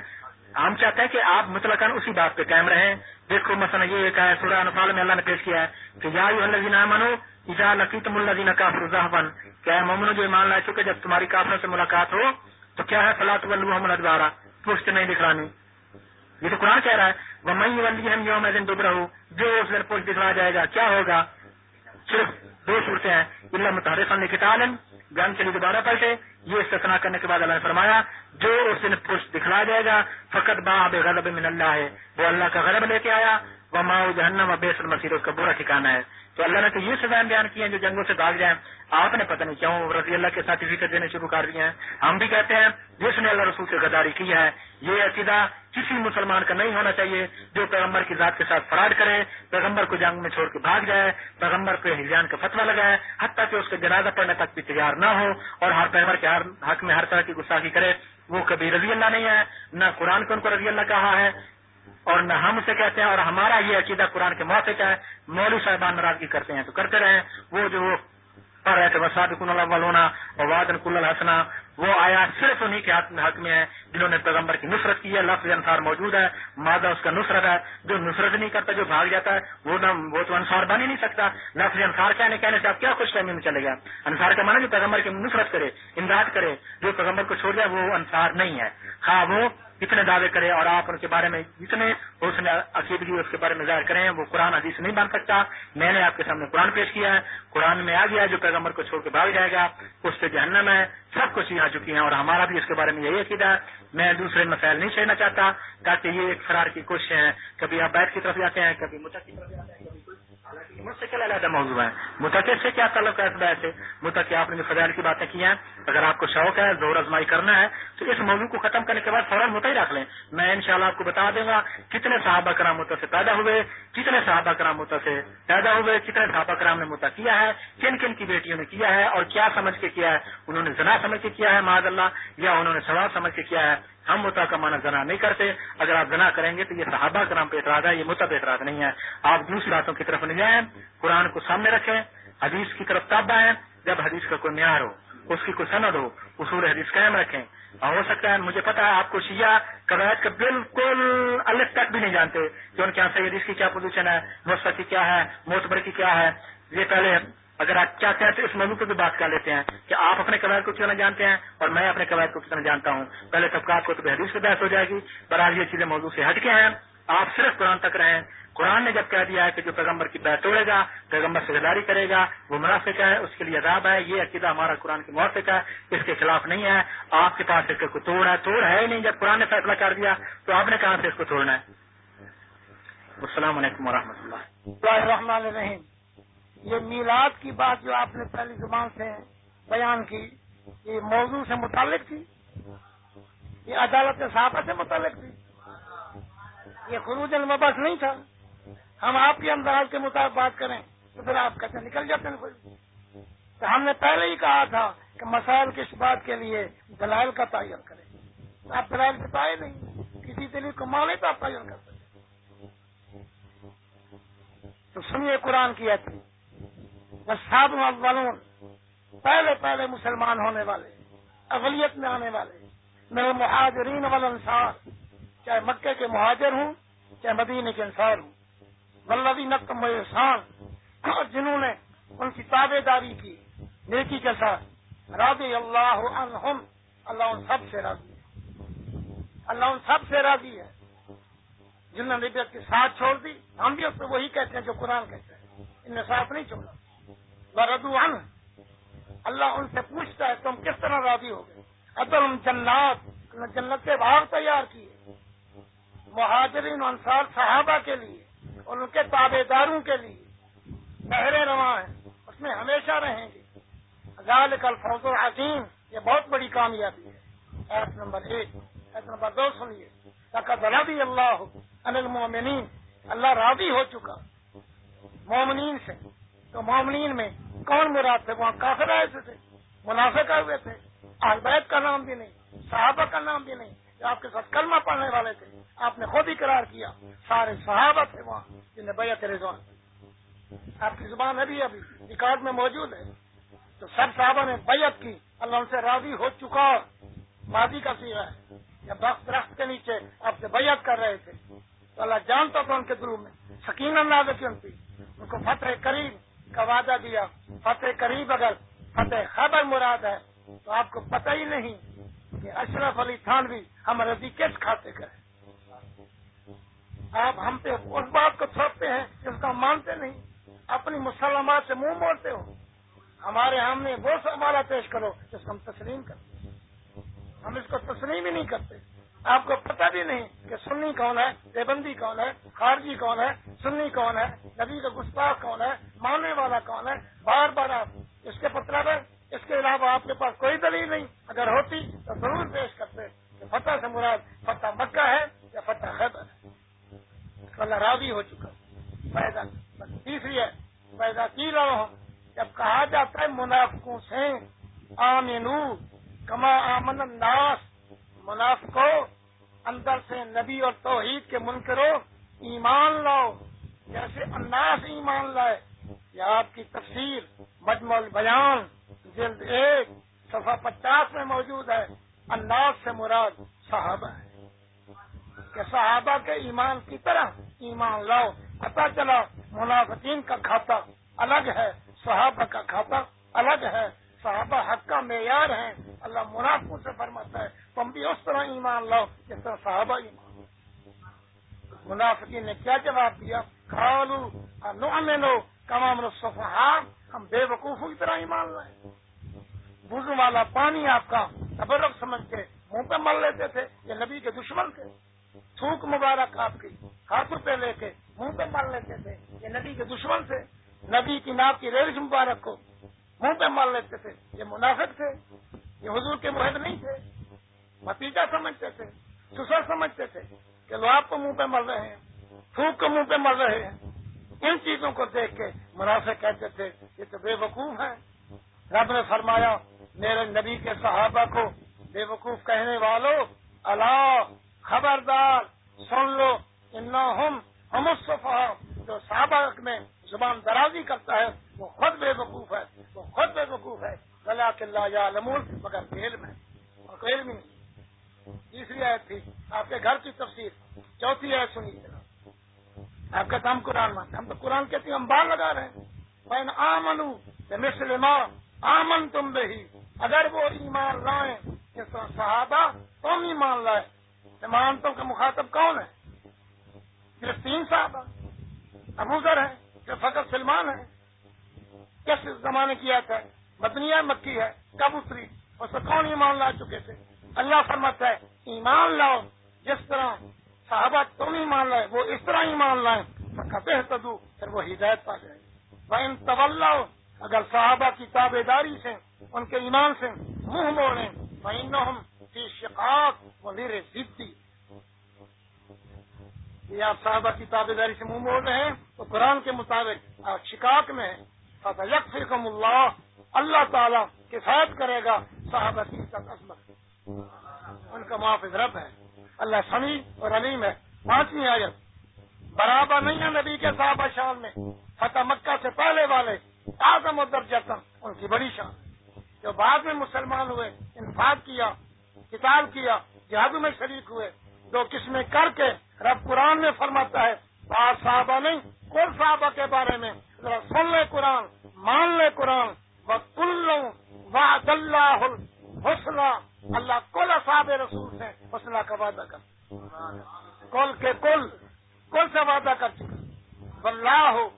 ہم چاہتے ہیں کہ آپ مطلق اسی بات پہ قائم رہیں۔ دیکھو، مثلا یہ ایک ہے سورہ انفال میں اللہ نے پیش کیا ہے کہ یا منو ایجا لکی تم اللہ دینا کافر بن کیا جو ایمان لا چکے، جب تمہاری کافروں سے ملاقات ہو، تو کیا ہے؟ فلاط محمد ادوارا پوچھت نہیں دکھلانی یہ تو قرآن کہہ رہا ہے وہ میں ولی ہم یوم دن ڈب رہا جو اس دن پوچھ دکھلا جائے گا، کیا ہوگا؟ صرف دو صورتیں ہیں۔ اللہ متحرف کتاب گن کے لیے دوبارہ پلٹے۔ یہ استثنا کرنے کے بعد اللہ نے فرمایا، جو اس دن پوچھ دکھلا جائے گا فقط باب غلب من اللہ ہے وہ اللہ کا غلب لے کے آیا۔ وہ ماؤ جہنم و بیسر مسیر اس کا برا ٹھکانا ہے۔ تو اللہ نے تو یہ سزائیں بیان کی ہیں جو جنگوں سے بھاگ جائیں۔ آپ نے پتہ نہیں کیوں رضی اللہ کے سرٹیفکیٹ دینے شروع کر دیے ہیں۔ ہم بھی کہتے ہیں، جس نے اللہ رسول سے غداری کی ہے، یہ عقیدہ کسی مسلمان کا نہیں ہونا چاہیے جو پیغمبر کی ذات کے ساتھ فراڈ کرے، پیغمبر کو جنگ میں چھوڑ کے بھاگ جائے، پیغمبر پہ ہجان کا فتوا لگائے، حتیٰ کہ اس کے جنازہ پڑھنے تک بھی تیار نہ ہو اور ہر پیغمبر کے حق میں ہر طرح کی گستاخی کرے۔ وہ کبھی رضی اللہ نہیں ہے، نہ قرآن کو ان کو رضی اللہ کہا ہے۔ اور نہ ہم اسے کہتے ہیں اور ہمارا یہ عقیدہ قرآن کے موافق ہے مولو صاحبان ناراضگی کرتے ہیں تو کرتے رہے وہ جو پڑھ رہے تھے وساد کن ہونا اور وادن کل الحسنا وہ آیا صرف انہیں کے حق میں ہے جنہوں نے پیغمبر کی نصرت کی ہے۔ لفظ انصار موجود ہے، مادہ اس کا نصرت ہے۔ جو نصرت نہیں کرتا، جو بھاگ جاتا ہے، وہ نہ وہ تو انصار بن ہی نہیں سکتا۔ لفظ انصار کہنے کہنے سے آپ کیا خوش فہمی میں چلے گا انصار کا مانا جو پیغمبر کی نصرت کرے، امداد کرے۔ جو پیغمبر کو چھوڑ جائے، وہ انصار نہیں ہے۔ ہاں وہ کتنے دعوے کرے اور آپ ان کے بارے میں جتنے اس نے عقیدگی اس کے بارے میں ظاہر کریں، وہ قرآن حدیث نہیں بن سکتا۔ میں نے آپ کے سامنے قرآن پیش کیا ہے۔ قرآن میں آ گیا جو پیغمبر کو چھوڑ کے بھاگ جائے گا، اس سے جہنم ہے، سب کچھ یہاں چکی ہیں اور ہمارا بھی اس کے بارے میں یہی عقیدہ ہے۔ میں دوسرے مسائل نہیں چھیڑنا چاہتا، تاکہ یہ ایک فرار کی کوشش ہے کبھی آپ بیت کی طرف جاتے ہیں، کبھی متحد کی طرف جاتے ہیں مجھ سے کیا علیحدہ موضوع ہے متقد سے کیا تعلق ہے اس سے؟ متقد آپ نے فضائل کی باتیں کی ہیں، اگر آپ کو شوق ہے، زور ازمائی کرنا ہے، تو اس موضوع کو ختم کرنے کے بعد فوراً متعی رکھ لیں۔ میں انشاءاللہ آپ کو بتا دوں گا کتنے صحابہ کرام متا سے پیدا ہوئے، کتنے صحابہ کرام متا سے پیدا ہوئے، کتنے صحابہ کرام نے متا کیا ہے، کن کن کی بیٹیوں نے کیا ہے اور کیا سمجھ کے کیا ہے۔ انہوں نے زنا سمجھ کے کیا ہے معذ اللہ، یا انہوں نے سوال سمجھ کے کیا ہے۔ ہم متا کا مانا زنا نہیں کرتے۔ اگر آپ زنا کریں گے تو یہ صحابہ کرام پہ اعتراض ہے، یہ متا پہ اعتراض نہیں ہے۔ آپ دوسری باتوں کی طرف نہیں جائیں قرآن کو سامنے رکھیں، حدیث کی طرف تب آئیں جب حدیث کا کوئی معیار ہو، اس کی کوئی سند ہو، اصول حدیث قائم رکھیں۔ اور ہو سکتا ہے، مجھے پتا ہے، آپ کو شیعہ قواعد کا بالکل الگ تک بھی نہیں جانتے کہ ان کے یہاں سے حدیث کی کیا پوزیشن ہے مستق کی کیا ہے موتبر کی کیا ہے۔ یہ پہلے اگر آپ کیا کہتے ہیں اس موضوع پہ بھی بات کر لیتے ہیں کہ آپ اپنے قواعد کو کتنا جانتے ہیں اور میں اپنے قواعد کو کتنا جانتا ہوں؟ پہلے طبقات کو تو حدیث سے بحث ہو جائے گی، پر آج یہ چیزیں موضوع سے ہٹ کے ہیں۔ آپ صرف قرآن تک رہیں۔ قرآن نے جب کہہ دیا ہے کہ جو پیغمبر کی بیعت توڑے گا، پیغمبر سے گداری کرے گا، وہ منافق ہے، اس کے لیے عذاب ہے، یہ عقیدہ ہمارا قرآن کی موافق ہے، اس کے خلاف نہیں ہے۔ آپ کے پاس اس کو توڑ ہے توڑ ہے ہی نہیں۔ جب قرآن نے فیصلہ کر دیا تو آپ نے کہاں سے اس کو توڑنا ہے؟ السلام علیکم و رحمۃ اللہ الرحمن الرحیم۔ یہ میلاد کی بات جو آپ نے پہلی زبان سے بیان کی، یہ موضوع سے متعلق تھی؟ یہ عدالت صحافت سے متعلق تھی؟ یہ خروج المبس نہیں تھا؟ ہم آپ کے انداز کے مطابق بات کریں تو پھر آپ کیسے نکل جاتے ہیں کوئی تو ہم نے پہلے ہی کہا تھا کہ مسائل کے بات کے لیے دلائل کا تعین کریں۔ آپ دلائل کے پائے نہیں، کسی دلیل کو مانے تو آپ تعین کر سکتے تو سنیے قرآن کی ایسی ساد اولون پہلے پہلے مسلمان ہونے والے، اغلیت میں آنے والے میرے مہاجرین والانصار چاہے مکے کے مہاجر ہوں، چاہے مدینے کے انصار ہوں۔ ولوی نقم احسان، اور جنہوں نے ان کی تابے داری کی، نیکی کے ساتھ۔ راضی اللہ عنہم، اللہ ان سب سے راضی ہے۔ اللہ ان سب سے راضی ہے۔ جنہوں نے نبیت کے ساتھ چھوڑ دی، ہم بھی اس پہ وہی کہتے ہیں جو قرآن کہتے ہیں ان نے ساتھ نہیں چھوڑا۔ بردو اللہ ان سے پوچھتا ہے تم کس طرح راضی ہو گئے؟ ادل جنات۔ جنت کے باغ تیار کیے۔ مہاجرین انصار صحابہ کے لیے اور ان کے تابے داروں کے لیے۔ بحرے رواں ہیں۔ اس میں ہمیشہ رہیں گے۔ غال کل فوز العظیم۔ یہ بہت بڑی کامیابی ہے۔ ایپ نمبر ایک۔ ایپ نمبر دو سنیے۔ تک بھی اللہ انل مومنین اللہ راضی ہو چکا۔ مومنین سے۔ تو مومنین میں کون مراد تھے؟ وہاں کافر آئے تھے منافع کر ہوئے تھے آلبید کا نام بھی نہیں، صحابہ کا نام بھی نہیں، جو آپ کے ساتھ کلمہ پڑھنے والے تھے، آپ نے خود ہی قرار کیا، سارے صحابہ تھے وہاں، جنہیں بیت رضوان۔ آپ کی زبان ابھی ابھی ریکارڈ میں موجود ہے۔ تو سب صحابہ نے بیعت کی، اللہ ان سے راضی ہو چکا۔ ماضی کا سیرا ہے۔ جب وقت درخت کے نیچے آپ سے بیعت کر رہے تھے، تو اللہ جانتا تھا ان کے دلوں میں سکین انداز کی ان کی۔ ان کو فتح قریب کا وعدہ دیا۔ فتح قریب اگر فتح خبر مراد ہے، تو آپ کو پتہ ہی نہیں کہ اشرف علی تھانوی ہم رضی کس کھاتے کا آپ ہم پہ اس بات کو تھوپتے ہیں جس کا مانتے نہیں۔ اپنی مسلمات سے منہ موڑتے ہو۔ ہمارے ہم نے وہ سوالہ پیش کرو جس کو ہم تسلیم کرتے۔ ہم اس کو تسلیم ہی نہیں کرتے۔ آپ کو پتہ بھی نہیں کہ سنی کون ہے دیبندی کون ہے، خارجی کون ہے، سنی کون ہے، نبی کا گستاخ کون ہے، ماننے والا کون ہے؟ بار بار آپ اس کے مطلب ہے، اس کے علاوہ آپ کے پاس کوئی دلیل نہیں۔ اگر ہوتی تو ضرور پیش کرتے کہ فتح سے مراد فتح مکہ ہے یا فتح خیبر ہے۔ اللہ راضی ہو چکا پیدا تیسری ہے پیدا کی رہا ہوں جب کہا جاتا ہے منافقوں سے آمینو کما آمن الناس منافقو اندر سے نبی اور توحید کے منکرو ایمان لاؤ۔ جیسے انداز ایمان لائے۔ یہ آپ کی تفسیر مجمع البیان جلد ایک، صفحہ پچاس میں موجود ہے۔ انداز سے مراد صحابہ ہے کہ صحابہ کے ایمان کی طرح ایمان لاؤ۔ پتا چلا منافقین کا کھاتا الگ ہے، صحابہ کا کھاتا الگ ہے۔ صحابہ حق کا معیار ہے۔ اللہ منافقوں سے فرماتا ہے۔ تم بھی اس طرح ایمان لاؤ جس طرح صحابہ ایمان منافقین نے کیا جواب دیا؟ کھالو نو لو کمام صفحہ ہم بے وقوفوں کی طرح ایمان لائیں بوزو والا پانی آپ کا تبرک سمجھ کے منہ پہ مل لیتے تھے، یہ نبی کے دشمن تھے۔ تھوک مبارک آپ کی ہاتھوں پہ لے کے منہ پہ مل لیتے تھے، یہ نبی کے دشمن تھے۔ نبی کی ناپ کی ریلش مبارک کو منہ پہ مار لیتے تھے، یہ منافق تھے۔ یہ حضور کے محب نہیں تھے بتیجا سمجھتے تھے، سسر سمجھتے تھے کہ لو آپ کو منہ پہ مر رہے ہیں تھوک کو منہ پہ مر رہے ہیں۔ ان چیزوں کو دیکھ کے منافع کہتے تھے، یہ تو بے وقوف ہیں۔ رب نے فرمایا، میرے نبی کے صحابہ کو بے وقوف کہنے والوں اللہ خبردار، سن لو ان ہم ہم جو صحابہ میں زبان درازی کرتا ہے، وہ خود بے وقوف ہے، وہ خود بے وقوف ہے۔ گلا قلعہ یا لمول مگر کھیل میں اور کھیل نہیں۔ تیسری آیت تھی، آپ کے گھر کی تفصیل چوتھی آیت سنیے آپ کا کام قرآن مانتے، ہم تو قرآن کہتے ہیں، ہم بال لگا رہے ہیں۔ میں آ منو مسلم آمن تم بہی اگر وہ ایمان لائیں صحابہ تم ایمان لائے ایمان تم کا مخاطب کون ہے؟ صرف تین صحابہ، ابو ذر ہے کہ فقط سلمان ہے۔ کس زمانے کی آتا ہے؟ بدنیا مکی ہے، کب اتری؟ اس پر کون ایمان لا چکے تھے؟ اللہ فرمت ہے، ایمان لاؤ، جس طرح صحابہ تم ایمان لائے، وہ اس طرح ایمان لائیں کہتے تدو پھر وہ ہدایت پا جائے۔ وہ ان طول اگر صحابہ کی تابے داری سے، ان کے ایمان سے منہ موڑیں وہ ہم کی شکایت وہ میرے ضدی یہ آپ صحابہ کی تابے داری سے منہ موڑ رہے ہیں، تو قرآن کے مطابق آپ شکاق میں یک فرقم اللہ اللہ تعالیٰ کفایت کرے گا صحابہ کی عظمت ان کا معافذ رب ہے۔ اللہ سمی اور علیم ہے۔ پانچویں آیت۔ برابر نہیں ہے نبی کے صحابہ شان میں۔ فتح مکہ سے پہلے والے، اعظم و درجتن ان کی بڑی شان۔ جو بعد میں مسلمان ہوئے، انفاق کیا کتاب کیا، جہاد میں شریک ہوئے۔ دو قسمیں کر کے رب قرآن میں فرماتا ہے، بعض صحابہ نہیں، کل صحابہ کے بارے میں۔ ذرا سن لے قرآن، مان لے قرآن۔ وہ کل واد اللہ حسلہ اللہ کل صاحب رسول سے حسلہ کا وعدہ کر کل کے کل کل سے وعدہ کر چکا۔ اللہ ہو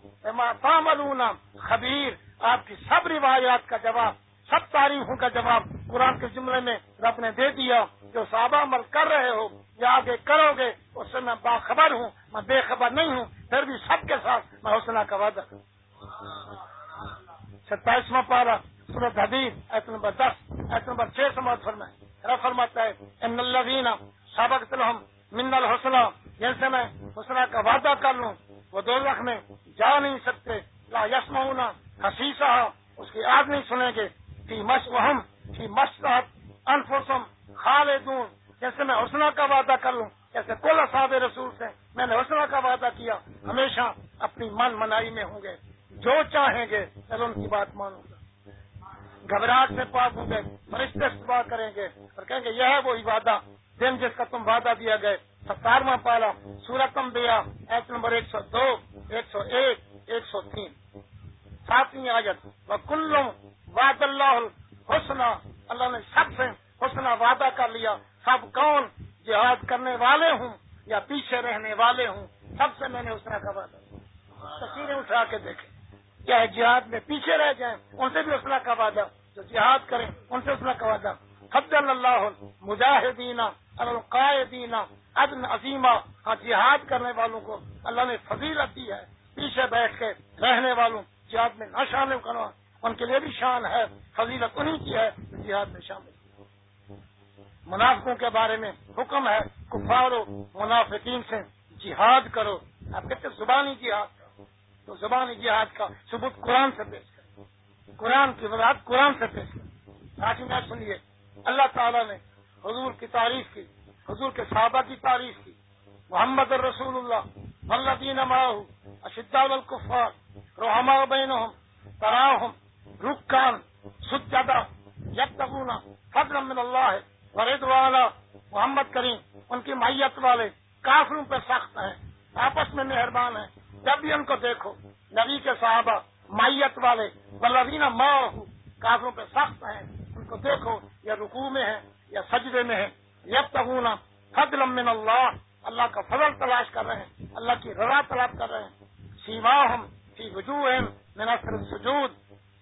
تاملون خبیر۔ آپ کی سب روایات کا جواب، سب تعریفوں کا جواب قرآن کے جملے میں رب نے دے دیا۔ جو صحابہ عمل کر رہے ہو، یا آگے کرو گے، اس سے میں باخبر ہوں، میں بے خبر نہیں ہوں، پھر بھی سب کے ساتھ میں حوصلہ کا وعدہ۔ کروں ستائیسواں پارا سورت حدیث ایت نمبر دس ایت نمبر چھ سماعت فرمائے۔ رب فرماتا ہے، ان اللہ سابق تلحم من الحسنہ جن یعنی سے میں حسنہ کا وعدہ کر لوں، وہ دو لکھ میں جا نہیں سکتے، لا یسم ہونا حسیسہ اس کی آگ نہیں سنیں گے۔ فی مش وہم فی مشرت انفسم خالدون یعنی جیسے میں حسنہ کا وعدہ کر لوں۔ یعنی جیسے کل اصحاب رسول سے میں نے حسنہ کا وعدہ کیا، ہمیشہ اپنی من منائی میں ہوں گے۔ جو چاہیں گے، چلو ان کی بات مانوں گا گھبراہٹ سے پاک ہوں گے، فرشتے دعا کریں گے اور کہیں گے، یہ ہے وہی وعدہ دن جس کا تم وعدہ دیا گئے ستارواں پالا سورتم دیا ایک نمبر ایک سو دو، ایک سو ایک ایک سو تین۔ ساتویں آجت وہ کلو واد اللہ حسنا اللہ نے سب سے حسنا وعدہ کر لیا۔ سب کون؟ جہاد کرنے والے ہوں یا پیچھے رہنے والے ہوں؟ سب سے میں نے حسنا کا وعدہ تصویریں اٹھا کے دیکھیں۔ چاہے جہاد میں پیچھے رہ جائیں، ان سے بھی اسلح کا وعدہ۔ جو جہاد کریں، ان سے اسلح کا وعدہ۔ حد اللہ مجاہدینہ القاعدینہ عدن عظیمہ۔ ہاں جہاد کرنے والوں کو اللہ نے فضیلت دی ہے۔ پیچھے بیٹھ کے رہنے والوں، جہاد میں نہ شامل کرنا، ان کے لیے بھی شان ہے، فضیلت انہیں کی ہے جہاد میں شامل منافقوں کے بارے میں حکم ہے، کفارو، منافقین سے جہاد کرو۔ آپ کہتے زبانی جہاد تو زبان جہاد کا ثبوت قرآن سے پیش کر۔ قرآن کی وضاحت قرآن سے پیش کر۔ آج میں سنیے، اللہ تعالیٰ نے حضور کی تعریف کی، حضور کے صحابہ کی تعریف کی۔ محمد الرسول اللہ اللہ ماہ اشد القفار روحما بین تراہم، رکان، سجدہ یک تبونا فضل من اللہ ورد والا محمد کریم، ان کی میت والے کافروں پہ سخت ہیں، آپس میں مہربان ہیں۔ جب بھی ان کو دیکھو، نبی کے صحابہ، مائیت والے بلبینہ ماں کافروں پہ سخت ہیں، ان کو دیکھو، یا رکوع میں ہے یا سجدے میں ہے یب تغنا فضل من اللہ اللہ کا فضل تلاش کر رہے ہیں، اللہ کی رضا تلاش کر رہے ہیں۔ سیوا ہم فی وجوہ مناسب سجود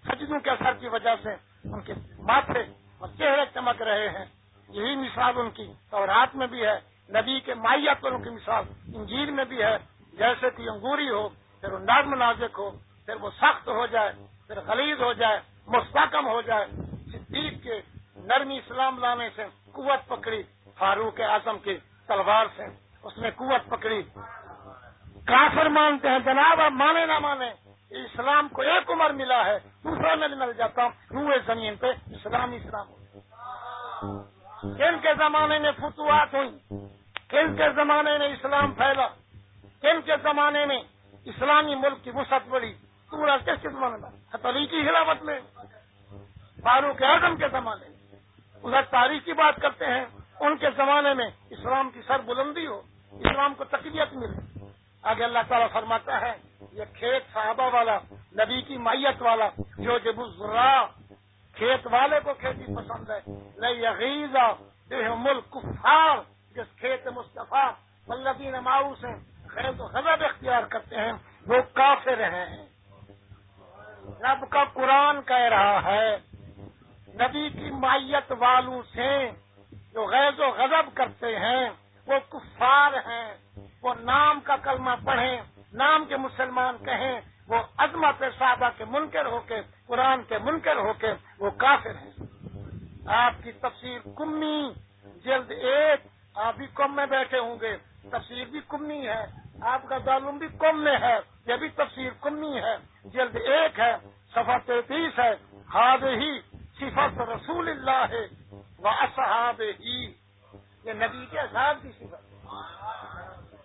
سجدوں کے اثر کی وجہ سے ان کے ماتھے اور چہرے چمک رہے ہیں۔ یہی مثال ان کی اور رات میں بھی ہے، نبی کے مائیت والوں کی مثال انجیل میں بھی ہے۔ جیسے کہ انگوری ہو، پھر وہ نرم نازک ہو، پھر وہ سخت ہو جائے، پھر خلیز ہو جائے، مستحکم ہو جائے۔ صدیق کے نرمی اسلام لانے سے قوت پکڑی فاروق اعظم کی تلوار سے۔ اس نے قوت پکڑی۔ کافر مانتے ہیں، جناب، آپ مانے نہ مانے، اسلام کو ایک عمر ملا ہے دوسرا میں مل جاتا ہوں روئے زمین پہ اسلام اسلام ہو۔ کن کے زمانے میں فتوحات ہوئی کن کے زمانے میں اسلام پھیلا؟ کن کے زمانے میں اسلامی ملک کی وسعت بڑی۔ پورا کس کے زمانے میں؟ علی کی ہلاوت میں۔ فاروق اعظم کے زمانے میں۔ ادھر تاریخ کی بات کرتے ہیں، ان کے زمانے میں اسلام کی سر بلندی ہو، اسلام کو تقویت ملے۔ آگے اللہ تعالیٰ فرماتا ہے، یہ کھیت صحابہ والا، نبی کی میت والا، جو جب کھیت والے کو کھیتی پسند ہے نہیں عغیزہ ملک کفار جس کھیت مصطفیٰ ملبین ماؤس ہیں خیر و حضرت اختیار کرتے ہیں، وہ کافر رہے ہیں۔ رب کا قرآن کہہ رہا ہے، نبی کی مائیت والوں سے جو غیر و غضب کرتے ہیں، وہ کفار ہیں۔ وہ نام کا کلمہ پڑھیں، نام کے مسلمان کہیں، وہ عظمت صحابہ کے منکر ہو کے، قرآن کے منکر ہو کے وہ کافر ہیں۔ آپ کی تفسیر کمی، جلد ایک، آپ بھی کم میں بیٹھے ہوں گے۔ تفسیر بھی کمی ہے۔ آپ کا دالم بھی کم میں ہے، یہ بھی تفسیر کمی ہے۔ جلد ایک ہے سفا تینتیس ہے۔ ہاد ہی صفت رسول اللہ ہے وہ اصحاب ہی یہ نبی کے اصحاب کی صفت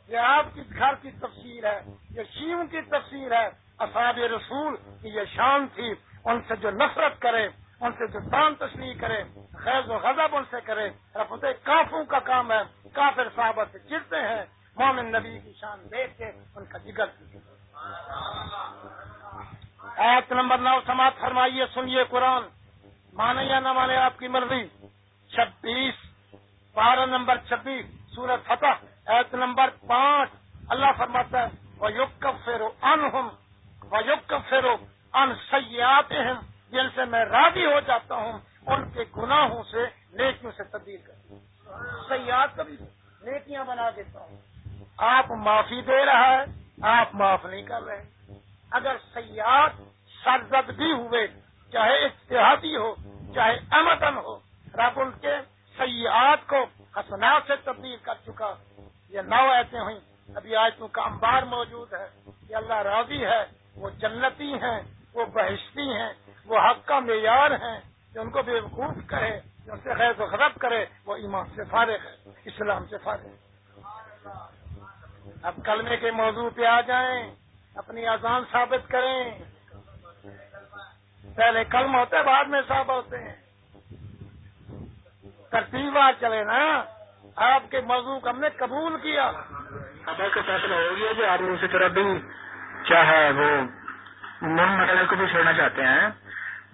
یہ آپ کی گھر کی تفسیر ہے، یہ شیو کی تفسیر ہے۔ اصحاب رسول کی یہ شان تھی۔ ان سے جو نفرت کرے، ان سے جو تان تشریح کرے خیز و غضب ان سے کرے۔ رفت کافوں کا کام ہے۔ کافر صحابہ سے چرتے ہیں۔ مومن نبی کی شان دیکھ کے ان کا جگر ایت نمبر نو سماعت فرمائیے، سنیے قرآن۔ مانے یا نہ مانے آپ کی مرضی۔ چھبیس بارہ نمبر چھبیس سورت فتح ایت نمبر پانچ۔ اللہ فرماتا ہے وہ یوگ کب فیرو ان ہوں وہ یوگ کب فیرو ان سیاحت ہیں جن سے میں راضی ہو جاتا ہوں، ان کے گناہوں سے، نیکیوں سے تبدیل کر۔ سیاحت کبھی نیکیاں بنا دیتا ہوں۔ آپ معافی دے رہا ہے، آپ معاف نہیں کر رہے۔ اگر سیاحت سرزد بھی ہوئے، چاہے اتحادی ہو، چاہے امتن ہو، رب ان کے سیاحت کو حسنات سے تبدیل کر چکا۔ یہ نو ایسے ہوئی ابھی آج کا انبار موجود ہے۔ یہ اللہ راضی ہے، وہ جنتی ہیں، وہ بہشتی ہیں، وہ حق کا معیار ہیں۔ جو ان کو بے وقوف کرے، جو ان سے خیر و خرب کرے، وہ ایمان سے فارغ ہے، اسلام سے فارغ ہے۔ اب کلمے کے موضوع پہ آ جائیں، اپنی آزان ثابت کریں۔ پہلے کلم ہوتے بعد میں صاحب ہوتے ہیں۔ ترتیب چلے نا۔ آپ کے موضوع کو ہم نے قبول کیا۔ خبر کا فیصلہ ہو گیا جو آپ اسی طرح بھی چاہے وہ من مسئلے مطلب کو بھی چھوڑنا چاہتے ہیں۔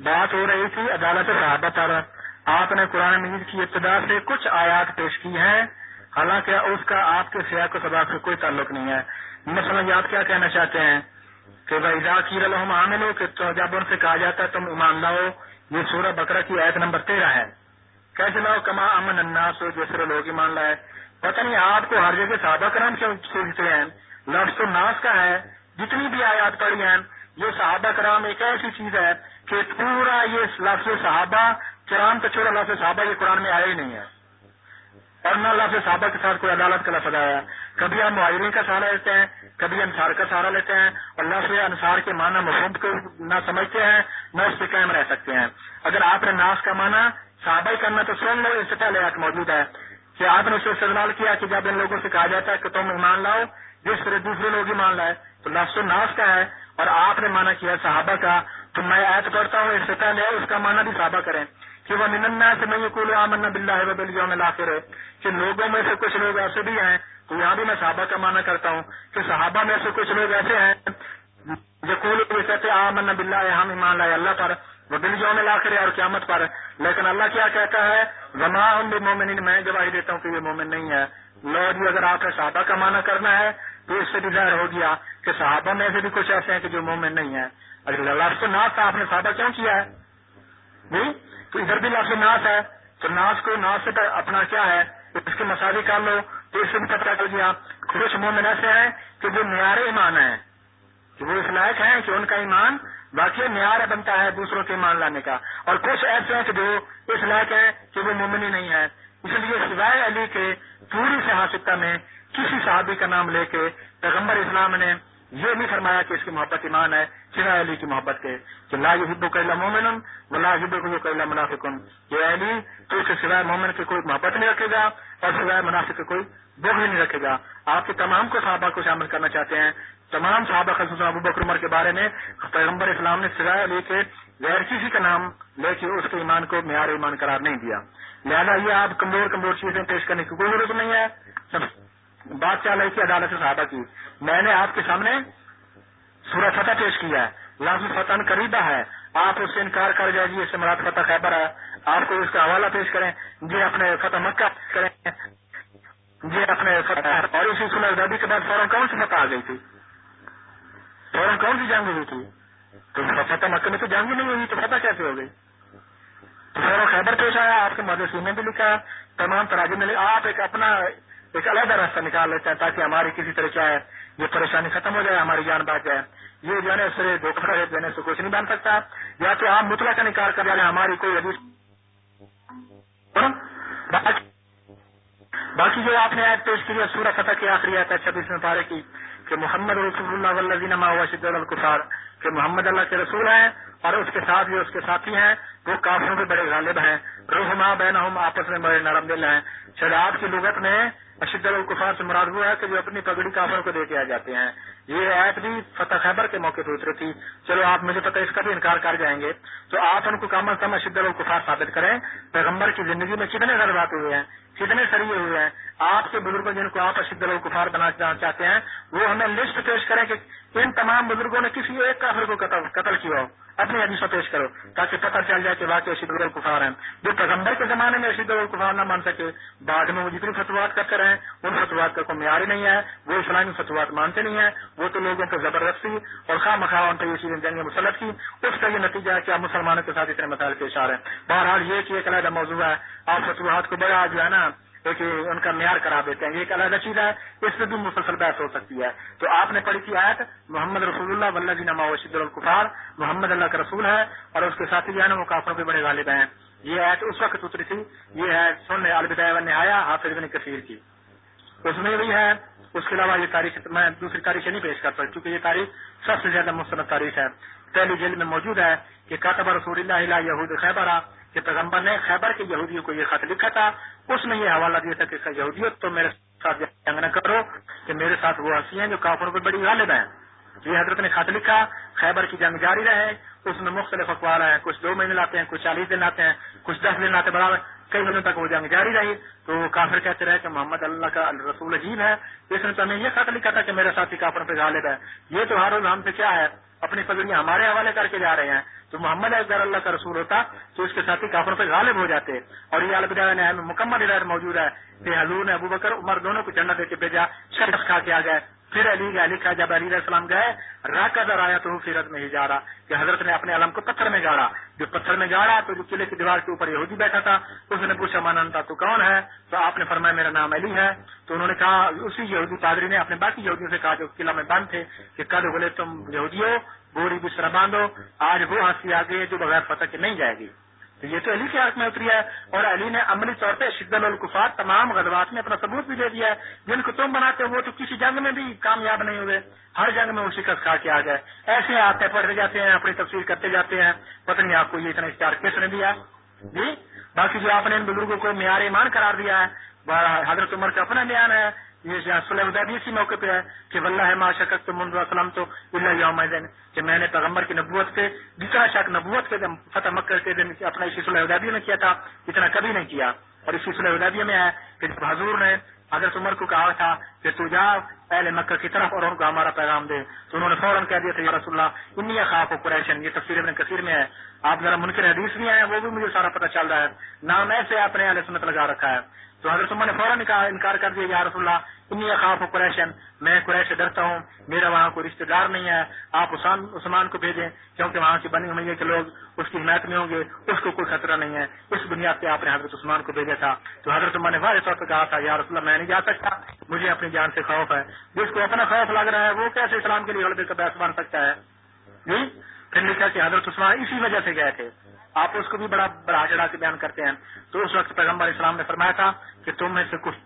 بات ہو رہی تھی عدالت صحابہ پر آپ نے قرآن مجید کی ابتدا سے کچھ آیات پیش کی ہیں۔ حالانکہ اس کا آپ کے سیاح کو سبق سے کوئی تعلق نہیں ہے۔ مثلا آپ کیا کہنا چاہتے ہیں؟ کہ بھائی کی رلحم عامل ہو کہ جب ان سے کہا جاتا ہے تم ایمان لاؤ، یہ سورہ بکرا کی آیت نمبر تیرہ ہے۔ کیسے لاؤ؟ کما امن اناس ہو جیسے لوگ ایمان لائے۔ پتہ نہیں آپ کو ہر جگہ صحابہ کرام سوچتے ہیں؟ لفظ تو ناس کا ہے، جتنی بھی آیات پڑھی ہیں، یہ صحابہ کرام ایک ایسی چیز ہے کہ پورا یہ لفظ صحابہ، کرام کا چھوڑا لفظ صحابہ یہ قرآن میں آیا ہی نہیں ہے۔ اور نہ اللہ سے صحابہ کے ساتھ کوئی عدالت کا لفظ آیا۔ کبھی ہم معاہرین کا سہارا لیتے ہیں، کبھی انصار کا سہارا لیتے ہیں۔ اور اللہ سے انصار کے معنی محمد کو نہ سمجھتے ہیں، نہ اس پہ قائم رہ سکتے ہیں۔ اگر آپ نے ناس کا معنی صحابہ ہی کرنا تو سن لو، اس سے پہلے آج موجود ہے۔ کہ آپ نے اسے استعمال کیا کہ جب ان لوگوں سے کہا جاتا ہے کہ تم ایمان لاؤ، جس طرح دوسرے لوگ ایمان لائے، تو لفظ ناس کا ہے۔ اور آپ نے مانا کیا صحابہ کا، تو میں ایت کرتا ہوں، اس سے پہلے اس کا معنی بھی صحابہ کریں۔ کہ وہ نننا سے میں یہ آمن بلّہ ہے بل میں لا کر کہ لوگوں میں سے کچھ لوگ ایسے بھی ہیں، تو یہاں بھی میں صحابہ کا معنی کرتا ہوں، کہ صحابہ میں سے کچھ لوگ ایسے ہیں جو کول کہتے آمن بلّہ ہم ایمان لائے اللہ پر وہ دل جو میں لا اور قیامت پر. لیکن اللہ کیا کہتا ہے؟ زما بھی مومن میں گواہی دیتا ہوں کہ یہ مومن نہیں ہے. لو جی اگر آپ نے صحابہ کا معنی کرنا ہے، تو اس سے بھی ظاہر ہو گیا کہ صحابہ میں سے بھی کچھ ایسے ہیں کہ جو مومن نہیں ہے اگر اللہ سے تھا آپ نے صحابہ کیوں کیا ہے؟ تو ادھر بھی لفظ ناس ہے، تو ناس کو ناس سے اپنا کیا ہے؟ اس کے مساوی کر لو۔ تو اس سے بھی پتہ کر دیا خوش مومن ایسے ہیں کہ جو معیار ایمان ہے کہ وہ اس لائق ہیں کہ ان کا ایمان باقی معیار بنتا ہے دوسروں کے ایمان لانے کا۔ اور کچھ ایسے ہیں کہ جو اس لائق ہیں کہ وہ مومن ہی نہیں ہے اس لیے سوائے علی کے پوری صحافتہ میں کسی صحابی کا نام لے کے پیغمبر اسلام نے یہ نہیں فرمایا کہ اس کی محبت ایمان ہے سوائے علی کی محبت کے۔ کہ لا حب کو مومن و لا حب کو منافقن۔ یہ علی تو اسے سوائے مومن کی کوئی محبت نہیں رکھے گا اور سوائے منافق کے کوئی بوگھ نہیں رکھے گا۔ آپ کے تمام کو صحابہ کو شامل کرنا چاہتے ہیں۔ تمام صحابہ خصوصا ابو بکر عمر کے بارے میں پیغمبر اسلام نے سوائے علی کے غیر کسی کا نام لے کے اس کے ایمان کو معیار ایمان قرار نہیں دیا۔ لہٰذا یہ آپ کمزور کمزور چیزیں پیش کرنے کی کوئی ضرورت نہیں ہے۔ بات چل رہی تھی عدالت صحابہ کی۔ میں نے آپ کے سامنے سورہ فتح پیش کیا ہے۔ لفظ فتح قریبہ ہے۔ آپ اس سے انکار کر جائے جی اس سے مراد فتح خیبر ہے۔ آپ کو اس کا حوالہ پیش کریں۔ جی اپنے فتح مکہ کریں۔ جی اپنے فتح اور اسی سلح دادی کے بعد فوراً کون سی فتح آ گئی تھی؟ فوراً کون سی جنگ ہوئی تھی؟ تو فتح مکہ میں تو جنگ ہی نہیں ہوئی، تو فتح کیسے ہو گئی؟ تو فوراً خیبر پیش آیا، آپ کے مدرسے میں بھی لکھا، تمام تراجم میں آپ ایک اپنا ایک علیحدہ راستہ نکال لیتے ہیں تاکہ ہماری کسی طرح کیا ہے یہ پریشانی ختم ہو جائے، ہماری جان بچ جائے۔ یہ جو ہے سر دھوکہ دینے سے کچھ نہیں بن سکتا۔ یا تو آپ مطلع کا نکال کر جائیں ہماری کوئی حدیث باقی جو آپ نے آج پیش کی سورہ فتح کی آخری آتا ہے، چھبیس میں پارے کی، کہ محمد رسول اللہ ولزین وشد القفار کہ محمد اللہ کے رسول ہیں اور اس کے ساتھ جو اس کے ساتھی ہیں، وہ کافروں کے بڑے غالب ہیں۔ روحما بین آپس میں بڑے نرم دل ہیں۔ شراب کی لغت میں اشد القفار سے مراد ہوا ہے کہ جو اپنی پگڑی کافروں کو دے کے آ جاتے ہیں۔ یہ ایت بھی فتح خیبر کے موقع پہ اتری تھی۔ چلو آپ مجھے پتہ اس کا بھی انکار کر جائیں گے۔ تو آپ ان کو کم از کم اشد القفار ثابت کریں۔ پیغمبر کی زندگی میں کتنے غلبات ہوئے ہیں، کتنے سریے ہوئے ہیں۔ آپ کے بزرگ جن کو آپ اشد القفار بنانا چاہتے ہیں، وہ ہمیں لسٹ پیش کریں کہ ان تمام بزرگوں نے کسی ایک کافر کو قتل کیا ہو۔ اپنی حدیث پیش کرو، تاکہ پتہ چل جائے کہ واقعی اشید القفار ہیں۔ جو پیغمبر کے زمانے میں اشید القفار نہ مان سکے، بعد میں وہ جتنی فتوات کرتے رہے، ان فتوات کا کوئی معیار ہی نہیں ہے۔ وہ اسلامی فتوات مانتے نہیں ہیں۔ وہ تو لوگوں کو زبردستی اور خواہ مخواہ ان پہ یہ چیزیں جنگ مسلط کی۔ اس کا یہ نتیجہ ہے کہ آپ مسلمانوں کے ساتھ اتنے مسائل پیش آ رہے ہیں۔ بہرحال یہ کہ ایک علیحدہ موضوع ہے۔ آپ فتوحات کو بڑا جو ہے نا ان کا معیار کرا دیتے ہیں، یہ ایک علیحدہ چیز ہے، اس سے بھی مسلسل بحث ہو سکتی ہے۔ تو آپ نے پڑھی تھی آیت، محمد رسول اللہ ولہ جی نما وشید القفار محمد اللہ کا رسول ہے اور اس کے ساتھی جو ہے نا وہ کافروں کے بڑے غالب ہیں۔ یہ آیت اس وقت اتری تھی، یہ ہے سن البدایا نہایا حافظ بن کثیر کی۔ اس میں بھی ہے، اس کے علاوہ یہ تاریخ میں دوسری تاریخ نہیں پیش کرتا کیونکہ یہ تاریخ سب سے زیادہ مستند تاریخ ہے۔ پہلی جیل میں موجود ہے کہ کاتب رسول اللہ یہود خیبر کہ پیغمبر نے خیبر کے یہودیوں کو یہ خط لکھا تھا، اس میں یہ حوالہ دیا تھا کہ یہودیت تو میرے ساتھ جنگ نہ کرو کہ میرے ساتھ وہ ہنسی ہیں جو کافروں پر بڑی غالب ہیں۔ یہ حضرت نے خط لکھا، خیبر کی جنگ جاری رہے، اس میں مختلف اخبار ہیں کچھ دو مہینے لاتے ہیں، کچھ چالیس دن آتے ہیں، کچھ دس دن آتے برابر۔ کئی دنوں تک وہ جنگ جاری رہی۔ تو کافر کہتے رہے کہ محمد اللہ کا رسول عجیب ہے۔ اس نے تو ہمیں یہ خط لکھا تھا کہ میرے ساتھی کافر پہ غالب ہے۔ یہ تو ہر روز ہم سے کیا ہے؟ اپنی پگڑیاں ہمارے حوالے کر کے جا رہے ہیں۔ تو محمد اگر اللہ کا رسول ہوتا تو اس کے ساتھی کافروں پہ غالب ہو جاتے۔ اور یہ البدا نے مکمل ہدایت موجود ہے۔ کہ حضور نے ابو بکر، عمر دونوں کو جنت دے کے بھیجا شرف کھا کے آ گئے۔ پھر علی علی کا جب علی علیہ السلام گئے راکا در آیا تو فیرت میں ہی جا رہا، کہ حضرت نے اپنے علم کو پتھر میں گاڑا۔ جو پتھر میں گاڑا تو جو قلعے کی دیوار کے اوپر یہودی بیٹھا تھا اس نے پوچھا، ماننتا تو کون ہے؟ تو آپ نے فرمایا، میرا نام علی ہے۔ تو انہوں نے کہا، اسی یہودی پادری نے اپنے باقی یہودیوں سے کہا، جو قلعہ میں بند تھے، کہ کد بولے تم یہودی ہو بوری بستر باندھو، آج وہ ہنسی آ گئی جو بغیر فتح کے نہیں جائے گی۔ تو یہ تو علی کے حق میں اتری ہے اور علی نے عملی طور پہ شدت القفات تمام غلبات میں اپنا ثبوت بھی دے دیا ہے۔ جن کو تم بناتے ہو وہ تو کسی جنگ میں بھی کامیاب نہیں ہوئے۔ ہر جنگ میں وہ شکست کھا کے آ گئے۔ ایسے آتے پڑھتے جاتے ہیں، اپنی تفصیل کرتے جاتے ہیں۔ پتہ نہیں آپ کو یہ اتنا اشتہار کس نے دیا؟ جی؟ باقی جو آپ نے ان بزرگوں کو معیار ایمان قرار دیا ہے حضرت عمر کا اپنا بیان ہے۔ یہ صلی بھی اسی موقع پہ ہے کہ ولہ ہے ماں شکت تو منظ وسلم تو اللہ یوم کہ میں نے پیغمبر کی نبوت کے جتنا شک نبوت کے دن فتح مکر کے دن اپنا اسی صلی ادابی میں کیا تھا، اتنا کبھی نہیں کیا۔ اور اسی صلی ادابی میں ہے کہ جب حضور نے حضرت عمر کو کہا تھا کہ تو جا پہلے مکہ کی طرف اور ان کو ہمارا پیغام دے۔ تو انہوں نے فوراً کہہ دیا تھا، یا رسول اللہ، انی خاف و قریشن۔ یہ تفصیل اپنے کثیر میں ہے۔ آپ ذرا منکر حدیث بھی ہیں، وہ بھی مجھے سارا پتہ چل رہا ہے۔ نام ایسے آپ نے علیہ سنت لگا رکھا ہے۔ تو حضرت عمر نے فوراً انکار کر دیا یا رسول اللہ، انی خاف و قریشن، میں قریش سے ڈرتا ہوں، میرا وہاں کوئی رشتے دار نہیں ہے، آپ عثمان کو بھیجیں، کیونکہ وہاں کی بنی ہوئی ہے کہ لوگ اس کی حمایت میں ہوں گے، اس کو کوئی خطرہ نہیں ہے، اس بنیاد پہ آپ نے حضرت عثمان کو بھیجا تھا۔ تو حضرت عمر نے واضح طور پہ کہا تھا، یا رسول اللہ، میں نہیں جا سکتا، مجھے اپنی جان سے خوف ہے۔ جس کو اپنا خوف لگ رہا ہے، وہ کیسے اسلام کے لیے غلطی کا بیس بن سکتا ہے؟ جی؟ پھر لکھا کہ حضرت عثمان اسی وجہ سے گئے تھے۔ آپ اس کو بھی بڑا بڑا چڑھا کے بیان کرتے ہیں۔ تو اس وقت پیغمبر اسلام نے فرمایا تھا کہ تم میں سے کچھ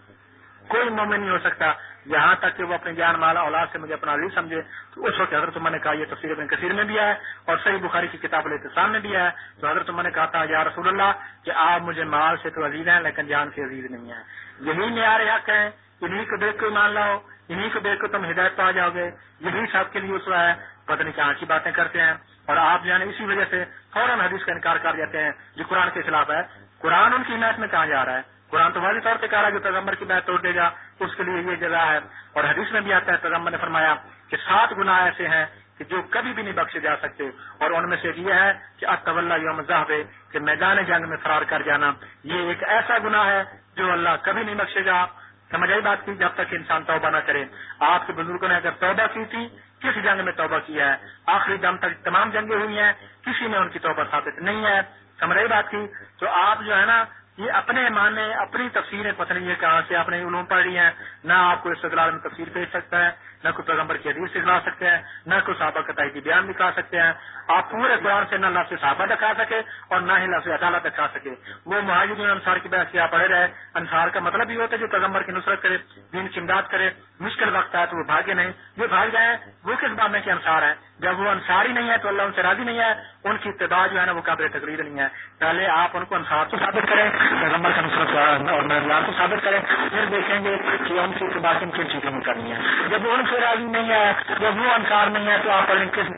کوئی مومن نہیں ہو سکتا۔ یہاں تک کہ وہ اپنے جان مالا اولاد سے مجھے اپنا عزیز سمجھے۔ تو اس وقت حضرت عمر نے کہا، یہ تفصیل ابن کثیر میں بھی ہے اور صحیح بخاری کی کتاب الاحتسام میں بھی ہے۔ تو حضرت عمر نے کہا تھا، یا رسول اللہ، کہ آپ مجھے مال سے تو عزیز ہیں، لیکن جان سے عزیز نہیں ہیں۔ یہی معیار حق ہے۔ انہیں کو دیکھ کے مان لاؤ۔ انہیں کو دیکھ کے تم ہدایت پہ آ جاؤ گے۔ یہی سب کے لیے اس ہے۔ پتہ نہیں کہاں کی باتیں کرتے ہیں۔ اور آپ جو ہے اسی وجہ سے فوراً حدیث کا انکار کر دیتے ہیں جو قرآن کے خلاف ہے۔ قرآن ان کی حمایت میں کہاں جا رہا ہے؟ قرآن تو واضح طور پہ کہا رہا ہے جو پیغمبر کی بات توڑ دے گا، اس کے لیے یہ جگہ ہے۔ اور حدیث میں بھی آتا ہے، پیغمبر نے فرمایا کہ سات گنا ایسے ہیں کہ جو کبھی بھی نہیں بخشے جا سکتے۔ اور ان میں سے یہ ہے کہ اطول یوم ذہب کہ میدان جنگ میں فرار کر جانا۔ یہ ایک ایسا گناہ ہے جو اللہ کبھی نہیں بخشے گا۔ سمجھ آئی بات کی؟ جب تک انسان توبہ نہ کرے۔ آپ کے بزرگوں نے اگر توبہ کی تھی کس جنگ میں توبہ کیا ہے، آخری دم تک تمام جنگیں ہوئی ہیں، کسی نے ان کی توبہ ثابت نہیں ہے۔ سمجھ آئی بات کی؟ تو آپ جو ہے نا، یہ اپنے معنی، اپنی تفصیلیں پتہ نہیں ہے کہاں سے آپ نے علوم پڑھ رہی ہیں، نہ آپ کو اس میں تفصیل بھیج سکتا ہے۔ نہ کوئی پیغمبر کی حدیث سکھلا سکتے ہیں، نہ کوئی صحابہ کا کی بیان دکھا سکتے ہیں۔ آپ پورے قرآن سے نہ لفظ صحابہ دکھا سکے اور نہ ہی لفظ عدالت دکھا سکے۔ وہ مہاجرین انصار کی بحث کیا پڑھے رہے۔ انصار کا مطلب یہ ہوتا ہے جو پیغمبر کی نصرت کرے، دین کی امداد کرے۔ مشکل وقت آئے تو وہ بھاگے نہیں۔ جو بھاگ جائیں، وہ کس بات میں کہ انصار ہیں؟ جب وہ انصاری نہیں ہے تو اللہ ان سے راضی نہیں ہے۔ ان کی ابتدا جو ہے نا وہ قابل تقریر نہیں ہے۔ پہلے آپ ان کو انصار کو ثابت کریں، پیغمبر کا نصرت اور کو ثابت کریں۔ پھر دیکھیں گے کہ ان کی ابتدا کن کن چیزوں میں کرنی ہے۔ جب ان سے راضی نہیں ہے جب وہ انصار نہیں ہے تو آپ کس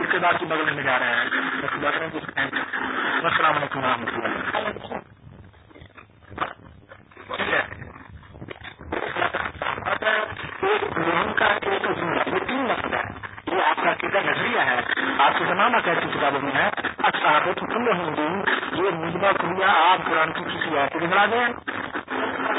ابتدا کی بغل میں جا رہے ہیں۔ السلام علیکم و رحمۃ اللہ۔ کا ایک یہ تین مسئلہ ہے یہ آپ کا کتنا نظریہ ہے۔ آپ کے زمانہ کیسی کتابوں میں ہے۔ اچھا تو کھلے ہوں گے۔ یہ مجبہ کھلیا آپ قرآن کی کسی ایسے بنا دیں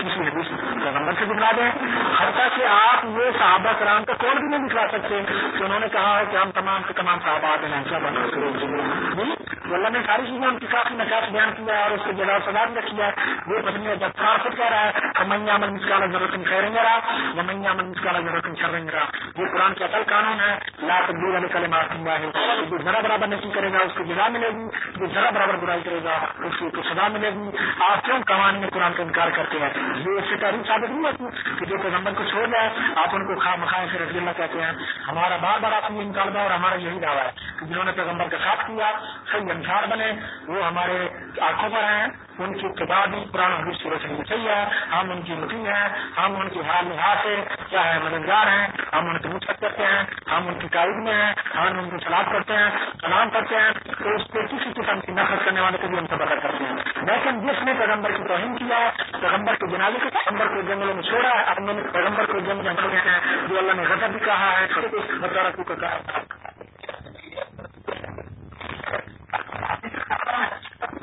کسی حدیث پیغمبر سے دکھلا دیں حتیٰ کہ آپ یہ صحابہ کرام کا کون بھی نہیں دکھلا سکتے۔ کہ انہوں نے کہا ہے کہ ہم تمام کے تمام صحابہ ہیں اللہ نے ساری چیزیں ان کی کافی نقاش بیان کیا ہے اور اس کے جگہ سزا رکھی ہے۔ وہ پتنی جب خاص کہہ رہا ہے کمیا من مسکالا ضرورت خیریں گے رہا ومیا من مسکالا ضرورت چھریں گے رہا یہ قرآن کا اصل قانون ہے۔ لا تبدیل علی کل ہوا ہے جو ذرا برابر نہیں کرے گا، اس کو جگہ ملے گی۔ جو ذرا برابر برائی کرے گا، اس کو سزا ملے گی۔ آپ کیوں قوانین میں قرآن کا انکار کرتے ہیں؟ یہ اس سے تاریخ ثابت نہیں ہوتی کہ جو پیغمبر کو چھوڑ جائے آپ ان کو خواہ مخواہ سے رضی اللہ کہتے ہیں۔ ہمارا بار بار آپ کو نکال اور ہمارا یہی دعویٰ ہے کہ جنہوں نے پیغمبر کا ساتھ کیا، صحیح انسار بنے، وہ ہمارے آنکھوں پر ہیں، ان کی کتاب بھی قرآن حدیث کی روشنی میں چاہیے ہم ان کی مٹھی ہیں، ہم ان کی حال لحاظ سے چاہے مددگار ہیں، ہم ان کی مشق کرتے ہیں، ہم ان کی قائد میں ہیں، ہم ان کی سلاد کرتے ہیں سلام کرتے ہیں، تو اس پہ کسی قسم کی نفرت کرنے والے کو بھی ہم سے کرتے ہیں۔ لیکن جس نے پیغمبر کی توہین کیا ہے پیغمبر کے جنازے کے پیغمبر کو جنگلوں میں چھوڑا ہے اپنے پیغمبر کو جنگل میں جو اللہ نے غذب بھی کہا ہے کو کہا ابو عبداللہ علیہ السلام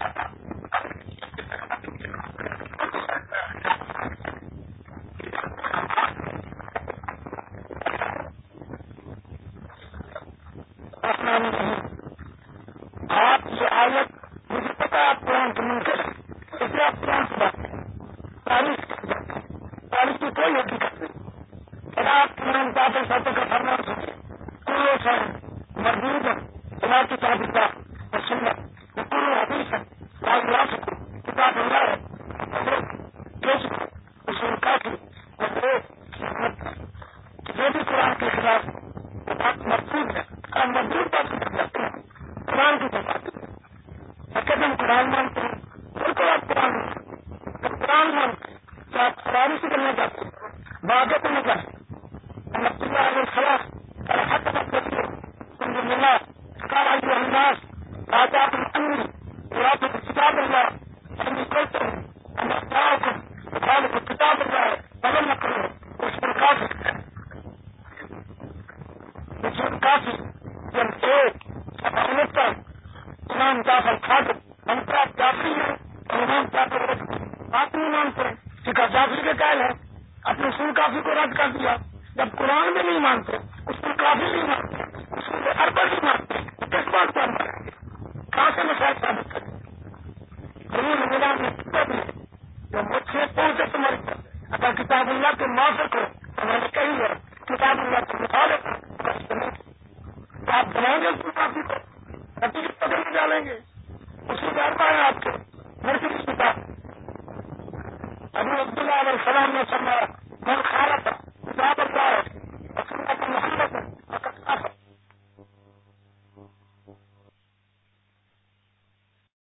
نے فرمایا